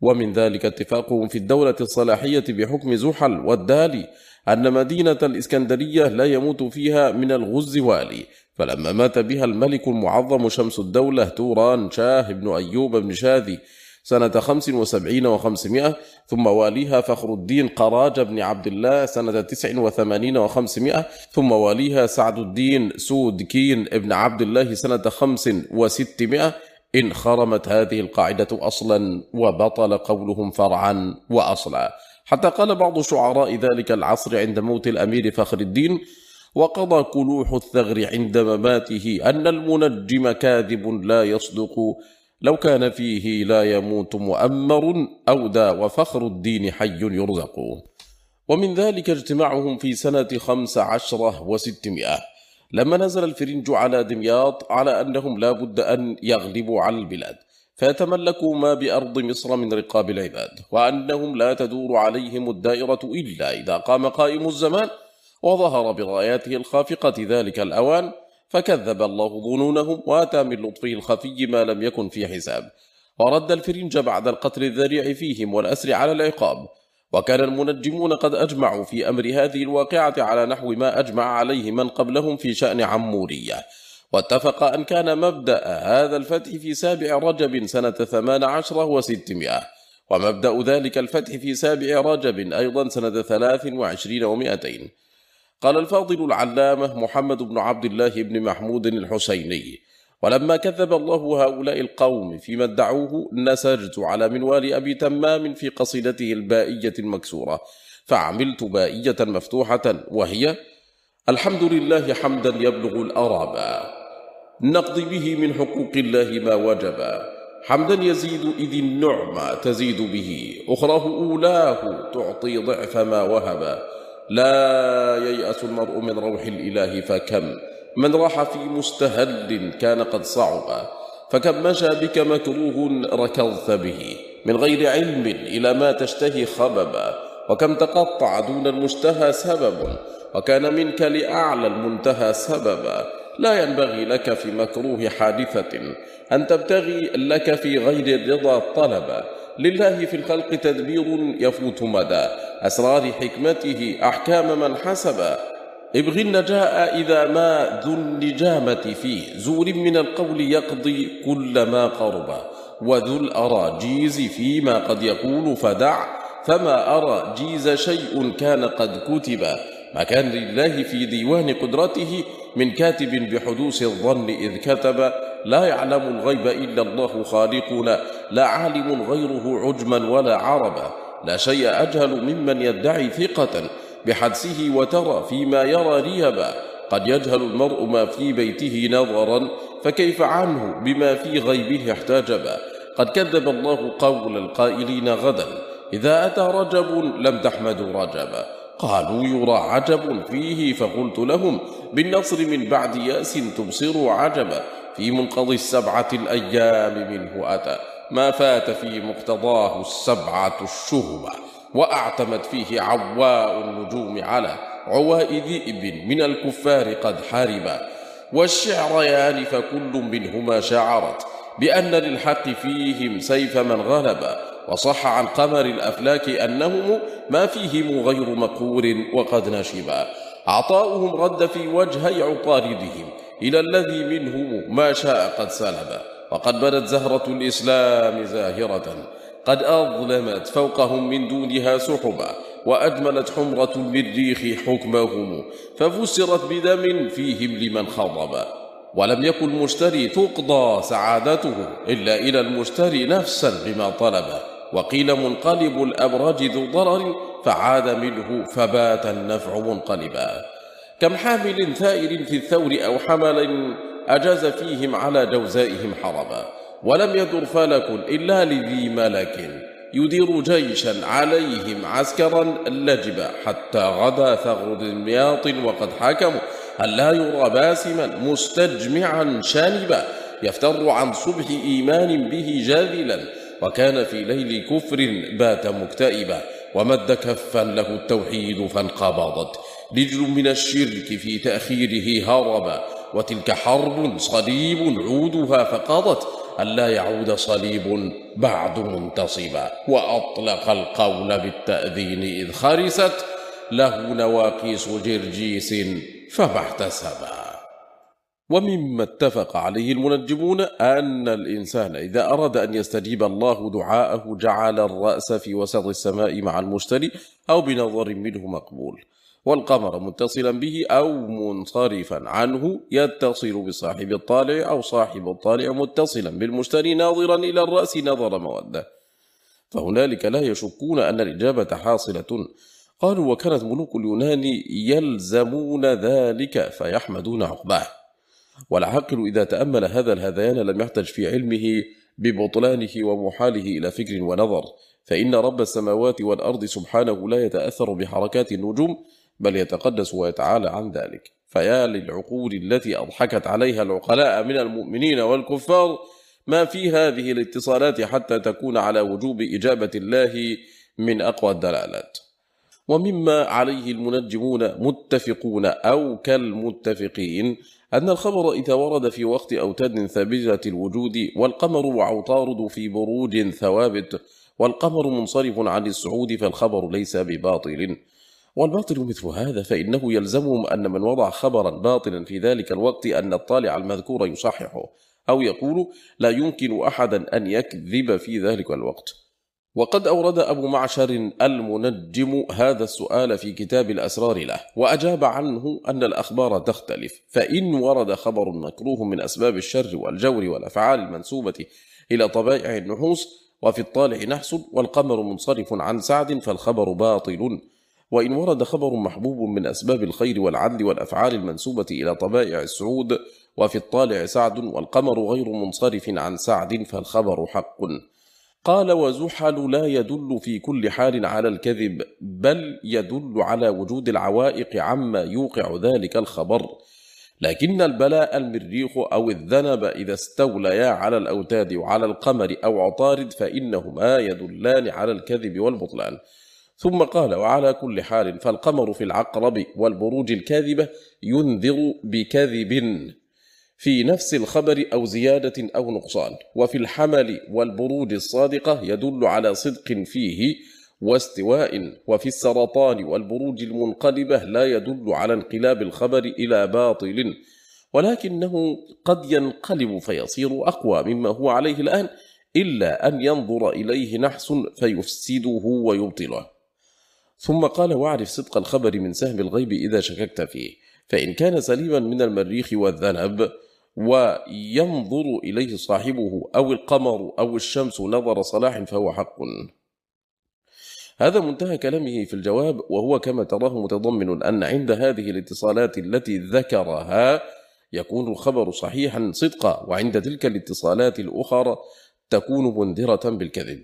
ومن ذلك اتفاقهم في الدولة الصلاحية بحكم زحل والدالي أن مدينة الإسكندرية لا يموت فيها من الغز والي فلما مات بها الملك المعظم شمس الدولة توران شاه بن أيوب بن شاذي سنة خمس وسبعين وخمسمائة ثم واليها فخر الدين قراج بن عبد الله سنة تسع وثمانين وخمسمائة ثم واليها سعد الدين سود كين ابن عبد الله سنة خمس وستمائة. انخرمت هذه القاعدة أصلا وبطل قولهم فرعا وأصلا. حتى قال بعض شعراء ذلك العصر عند موت الأمير فخر الدين وقضى كلوح الثغر عند مماته أن المنجم كاذب لا يصدق لو كان فيه لا يموت مؤمر أودى وفخر الدين حي يرزق. ومن ذلك اجتماعهم في سنة خمس عشرة وستمائة. لما نزل الفرنج على دمياط على أنهم لا بد أن يغلبوا على البلاد فيتملكوا ما بأرض مصر من رقاب العباد وأنهم لا تدور عليهم الدائرة إلا إذا قام قائم الزمان وظهر براياته الخافقة ذلك الأوان فكذب الله ظنونهم وأتى من لطفه الخفي ما لم يكن في حساب. ورد الفرنج بعد القتل الذريع فيهم والأسر على العقاب. وكان المنجمون قد أجمعوا في أمر هذه الواقعة على نحو ما أجمع عليه من قبلهم في شأن عمورية. واتفق أن كان مبدأ هذا الفتح في سابع رجب سنة ثمان عشرة وستمائة. ومبدأ ذلك الفتح في سابع رجب أيضا سنة ثلاث وعشرين ومائتين. قال الفاضل العلامة محمد بن عبد الله بن محمود الحسيني ولما كذب الله هؤلاء القوم فيما ادعوه نسجت على منوال أبي تمام في قصيدته البائية المكسورة فعملت بائية مفتوحة وهي الحمد لله حمدا يبلغ الأرابا نقضي به من حقوق الله ما وجب حمدا يزيد إذ النعمة تزيد به أخراه أولاه تعطي ضعف ما وهب لا ييأس المرء من روح الإله فكم؟ من راح في مستهل كان قد صعب فكم مشى بك مكروه ركضت به. من غير علم إلى ما تشتهي خببا وكم تقطع دون المشتهى سبب وكان منك لأعلى المنتهى سببا لا ينبغي لك في مكروه حادثة أن تبتغي لك في غير الرضا طلبا لله في الخلق تدبير يفوت مدى أسرار حكمته أحكام من حسبا ابغ النجاء إذا ما ذو النجامة فيه زور من القول يقضي كل ما قربا وذو الأراجيز فيما قد يقول فدع فما أرى جيز شيء كان قد كتب. ما كان لله في ديوان قدرته من كاتب بحدوث الظن إذ كتب. لا يعلم الغيب إلا الله خالقنا لا عالم غيره عجما ولا عربا لا شيء أجهل ممن يدعي ثقة بحدسه وترى فيما يرى ريبا. قد يجهل المرء ما في بيته نظرا فكيف عنه بما في غيبه احتجبا؟ قد كذب الله قول القائلين غدا إذا أتى رجب لم تحمدوا رجبا. قالوا يرى عجب فيه فقلت لهم بالنصر من بعد ياس تبصروا عجبا. في منقضي السبعة الأيام منه أتى. ما فات في مقتضاه السبعة الشهبة وأعتمت فيه عواء النجوم على عواء ذئب من الكفار قد حاربا والشعريان فكل منهما شعرت بأن للحق فيهم سيف من غلب. وصح عن قمر الأفلاك أنهم ما فيهم غير مقور وقد نشبا عطاؤهم رد في وجهي عطاردهم إلى الذي منهم ما شاء قد سلب. وقد بدت زهرة الإسلام زاهرة. قد أظلمت فوقهم من دونها سحبا. وأجملت حمرة المريخ حكمهم. ففسرت بدم فيهم لمن خضبا ولم يكن المشتري تقضى سعادته إلا إلى المشتري نفسا بما طلب. وقيل منقلب الأبرج ذو ضرر. فعاد منه فبات النفع منقلبا. كم حامل ثائر في الثور أو حمل أجاز فيهم على جوزائهم حربا ولم يدر فلك إلا لذي ملك يدير جيشا عليهم عسكرا لجبا حتى غدا ثغر دمياط وقد حكموا هل لا يرى باسما مستجمعا شانبا يفتر عن صبح إيمان به جاذلا وكان في ليل كفر بات مكتئبا ومد كفا له التوحيد فانقبضت. رجل من الشرك في تأخيره هربا وتلك حرب صليب عودها فقضت ألا يعود صليب بعد منتصبا. وأطلق القول بالتأذين إذ خرست له نواقيس جرجيس فما احتسبا. ومما اتفق عليه المنجمون أن الإنسان إذا أراد أن يستجيب الله دعاءه جعل الرأس في وسط السماء مع المشتري أو بنظر منه مقبول. والقمر متصلا به أو منصرفا عنه يتصل بصاحب الطالع أو صاحب الطالع متصلا بالمشتري ناظرا إلى الرأس نظر مودة. فهنالك لا يشكون أن الإجابة حاصلة. قالوا وكانت ملوك اليونان يلزمون ذلك فيحمدون عقباه. والعاقل إذا تأمل هذا الهذيان لم يحتج في علمه ببطلانه ومحاله إلى فكر ونظر. فإن رب السماوات والأرض سبحانه لا يتأثر بحركات النجوم بل يتقدس ويتعالى عن ذلك. فيا للعقول التي أضحكت عليها العقلاء من المؤمنين والكفار ما في هذه الاتصالات حتى تكون على وجوب إجابة الله من أقوى الدلالات. ومما عليه المنجمون متفقون أو كالمتفقين أن الخبر إذا ورد في وقت أوتاد ثابتة الوجود والقمر وعطارد في بروج ثوابت والقمر منصرف عن السعود فالخبر ليس بباطل. والباطل مثل هذا فإنه يلزمهم أن من وضع خبرا باطلا في ذلك الوقت أن الطالع المذكور يصححه أو يقول لا يمكن أحدا أن يكذب في ذلك الوقت. وقد أورد أبو معشر المنجم هذا السؤال في كتاب الأسرار له وأجاب عنه أن الأخبار تختلف فإن ورد خبر مكروه من أسباب الشر والجور والأفعال المنسوبة إلى طبائع النحوس وفي الطالع نحس والقمر منصرف عن سعد فالخبر باطل. وإن ورد خبر محبوب من أسباب الخير والعدل والأفعال المنسوبة إلى طبائع السعود وفي الطالع سعد والقمر غير منصرف عن سعد فالخبر حق. قال وزحل لا يدل في كل حال على الكذب بل يدل على وجود العوائق عما يوقع ذلك الخبر. لكن البلاء المريخ أو الذنب إذا استوليا على الأوتاد وعلى القمر أو عطارد فإنهما يدلان على الكذب والبطلان. ثم قال وعلى كل حال فالقمر في العقرب والبروج الكاذبة ينذر بكذب في نفس الخبر أو زيادة أو نقصان وفي الحمل والبروج الصادقة يدل على صدق فيه واستواء وفي السرطان والبروج المنقلبة لا يدل على انقلاب الخبر إلى باطل ولكنه قد ينقلب فيصير أقوى مما هو عليه الآن إلا أن ينظر إليه نحس فيفسده ويبطله. ثم قال واعرف صدق الخبر من سهم الغيب إذا شككت فيه فإن كان سليما من المريخ والذنب وينظر إليه صاحبه أو القمر أو الشمس نظر صلاح فهو حق. هذا منتهى كلامه في الجواب وهو كما تراه متضمن أن عند هذه الاتصالات التي ذكرها يكون الخبر صحيحا صدقا وعند تلك الاتصالات الأخرى تكون منذرة بالكذب.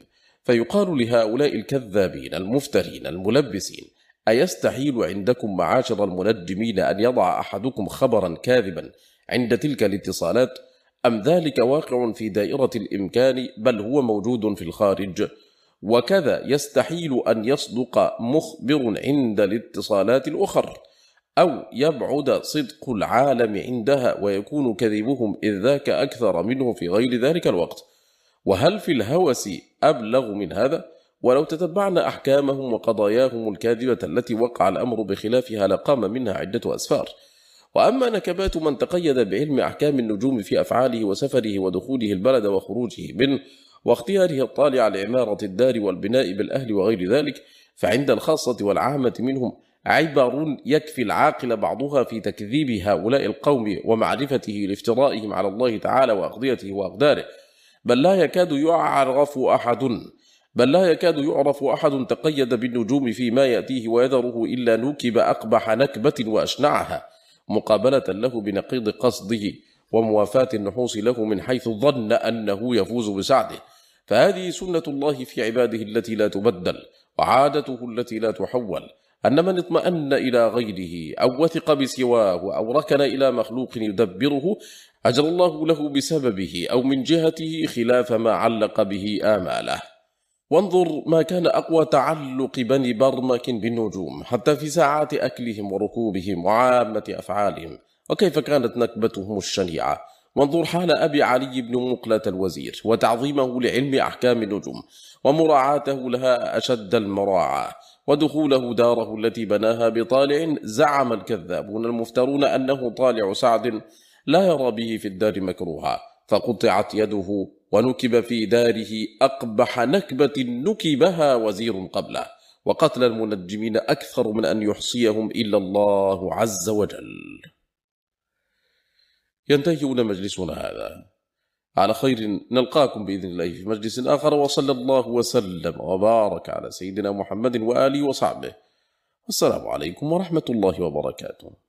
فيقال لهؤلاء الكذابين المفترين الملبسين أيستحيل عندكم معاشر المنجمين أن يضع أحدكم خبرا كاذبا عند تلك الاتصالات؟ أم ذلك واقع في دائرة الإمكان بل هو موجود في الخارج؟ وكذا يستحيل أن يصدق مخبر عند الاتصالات الأخر أو يبعد صدق العالم عندها ويكون كذبهم إذ ذاك أكثر منه في غير ذلك الوقت. وهل في الهوس أبلغ من هذا؟ ولو تتبعنا أحكامهم وقضاياهم الكاذبة التي وقع الأمر بخلافها لقام منها عدة أسفار وأما نكبات من تقيد بعلم أحكام النجوم في أفعاله وسفره ودخوله البلد وخروجه منه واختياره الطالع لعمارة الدار والبناء بالأهل وغير ذلك فعند الخاصة والعامة منهم عبر يكفي العاقل بعضها في تكذيب هؤلاء القوم ومعرفته لافترائهم على الله تعالى وأقضيته وأقداره بل لا يكاد يعرف أحد بل لا يكاد يعرف أحد تقيد بالنجوم فيما يأتيه ويذره إلا نكب أقبح نكبة وأشنعها مقابلة له بنقيض قصده وموافاة النحوس له من حيث ظن أنه يفوز بسعده. فهذه سنة الله في عباده التي لا تبدل وعادته التي لا تحول. أن من اطمأن إلى غيره أو وثق بسواه أو ركن إلى مخلوق يدبره أجر الله له بسببه أو من جهته خلاف ما علق به آماله. وانظر ما كان أقوى تعلق بني برمك بالنجوم حتى في ساعات أكلهم وركوبهم وعامة أفعالهم. وكيف كانت نكبتهم الشنيعة؟ وانظر حال أبي علي بن مقلة الوزير وتعظيمه لعلم أحكام النجوم ومراعاته لها أشد المراعاة ودخوله داره التي بناها بطالع زعم الكذابون المفترون أنه طالع سعد لا يرى به في الدار مكروها فقطعت يده ونكب في داره أقبح نكبة نكبها وزير قبله وقتل المنجمين أكثر من أن يحصيهم إلا الله عز وجل. ينتهي مجلسنا هذا. على خير نلقاكم بإذن الله في مجلس آخر وصلى الله وسلم وبارك على سيدنا محمد وآله وصحبه. والسلام عليكم ورحمة الله وبركاته.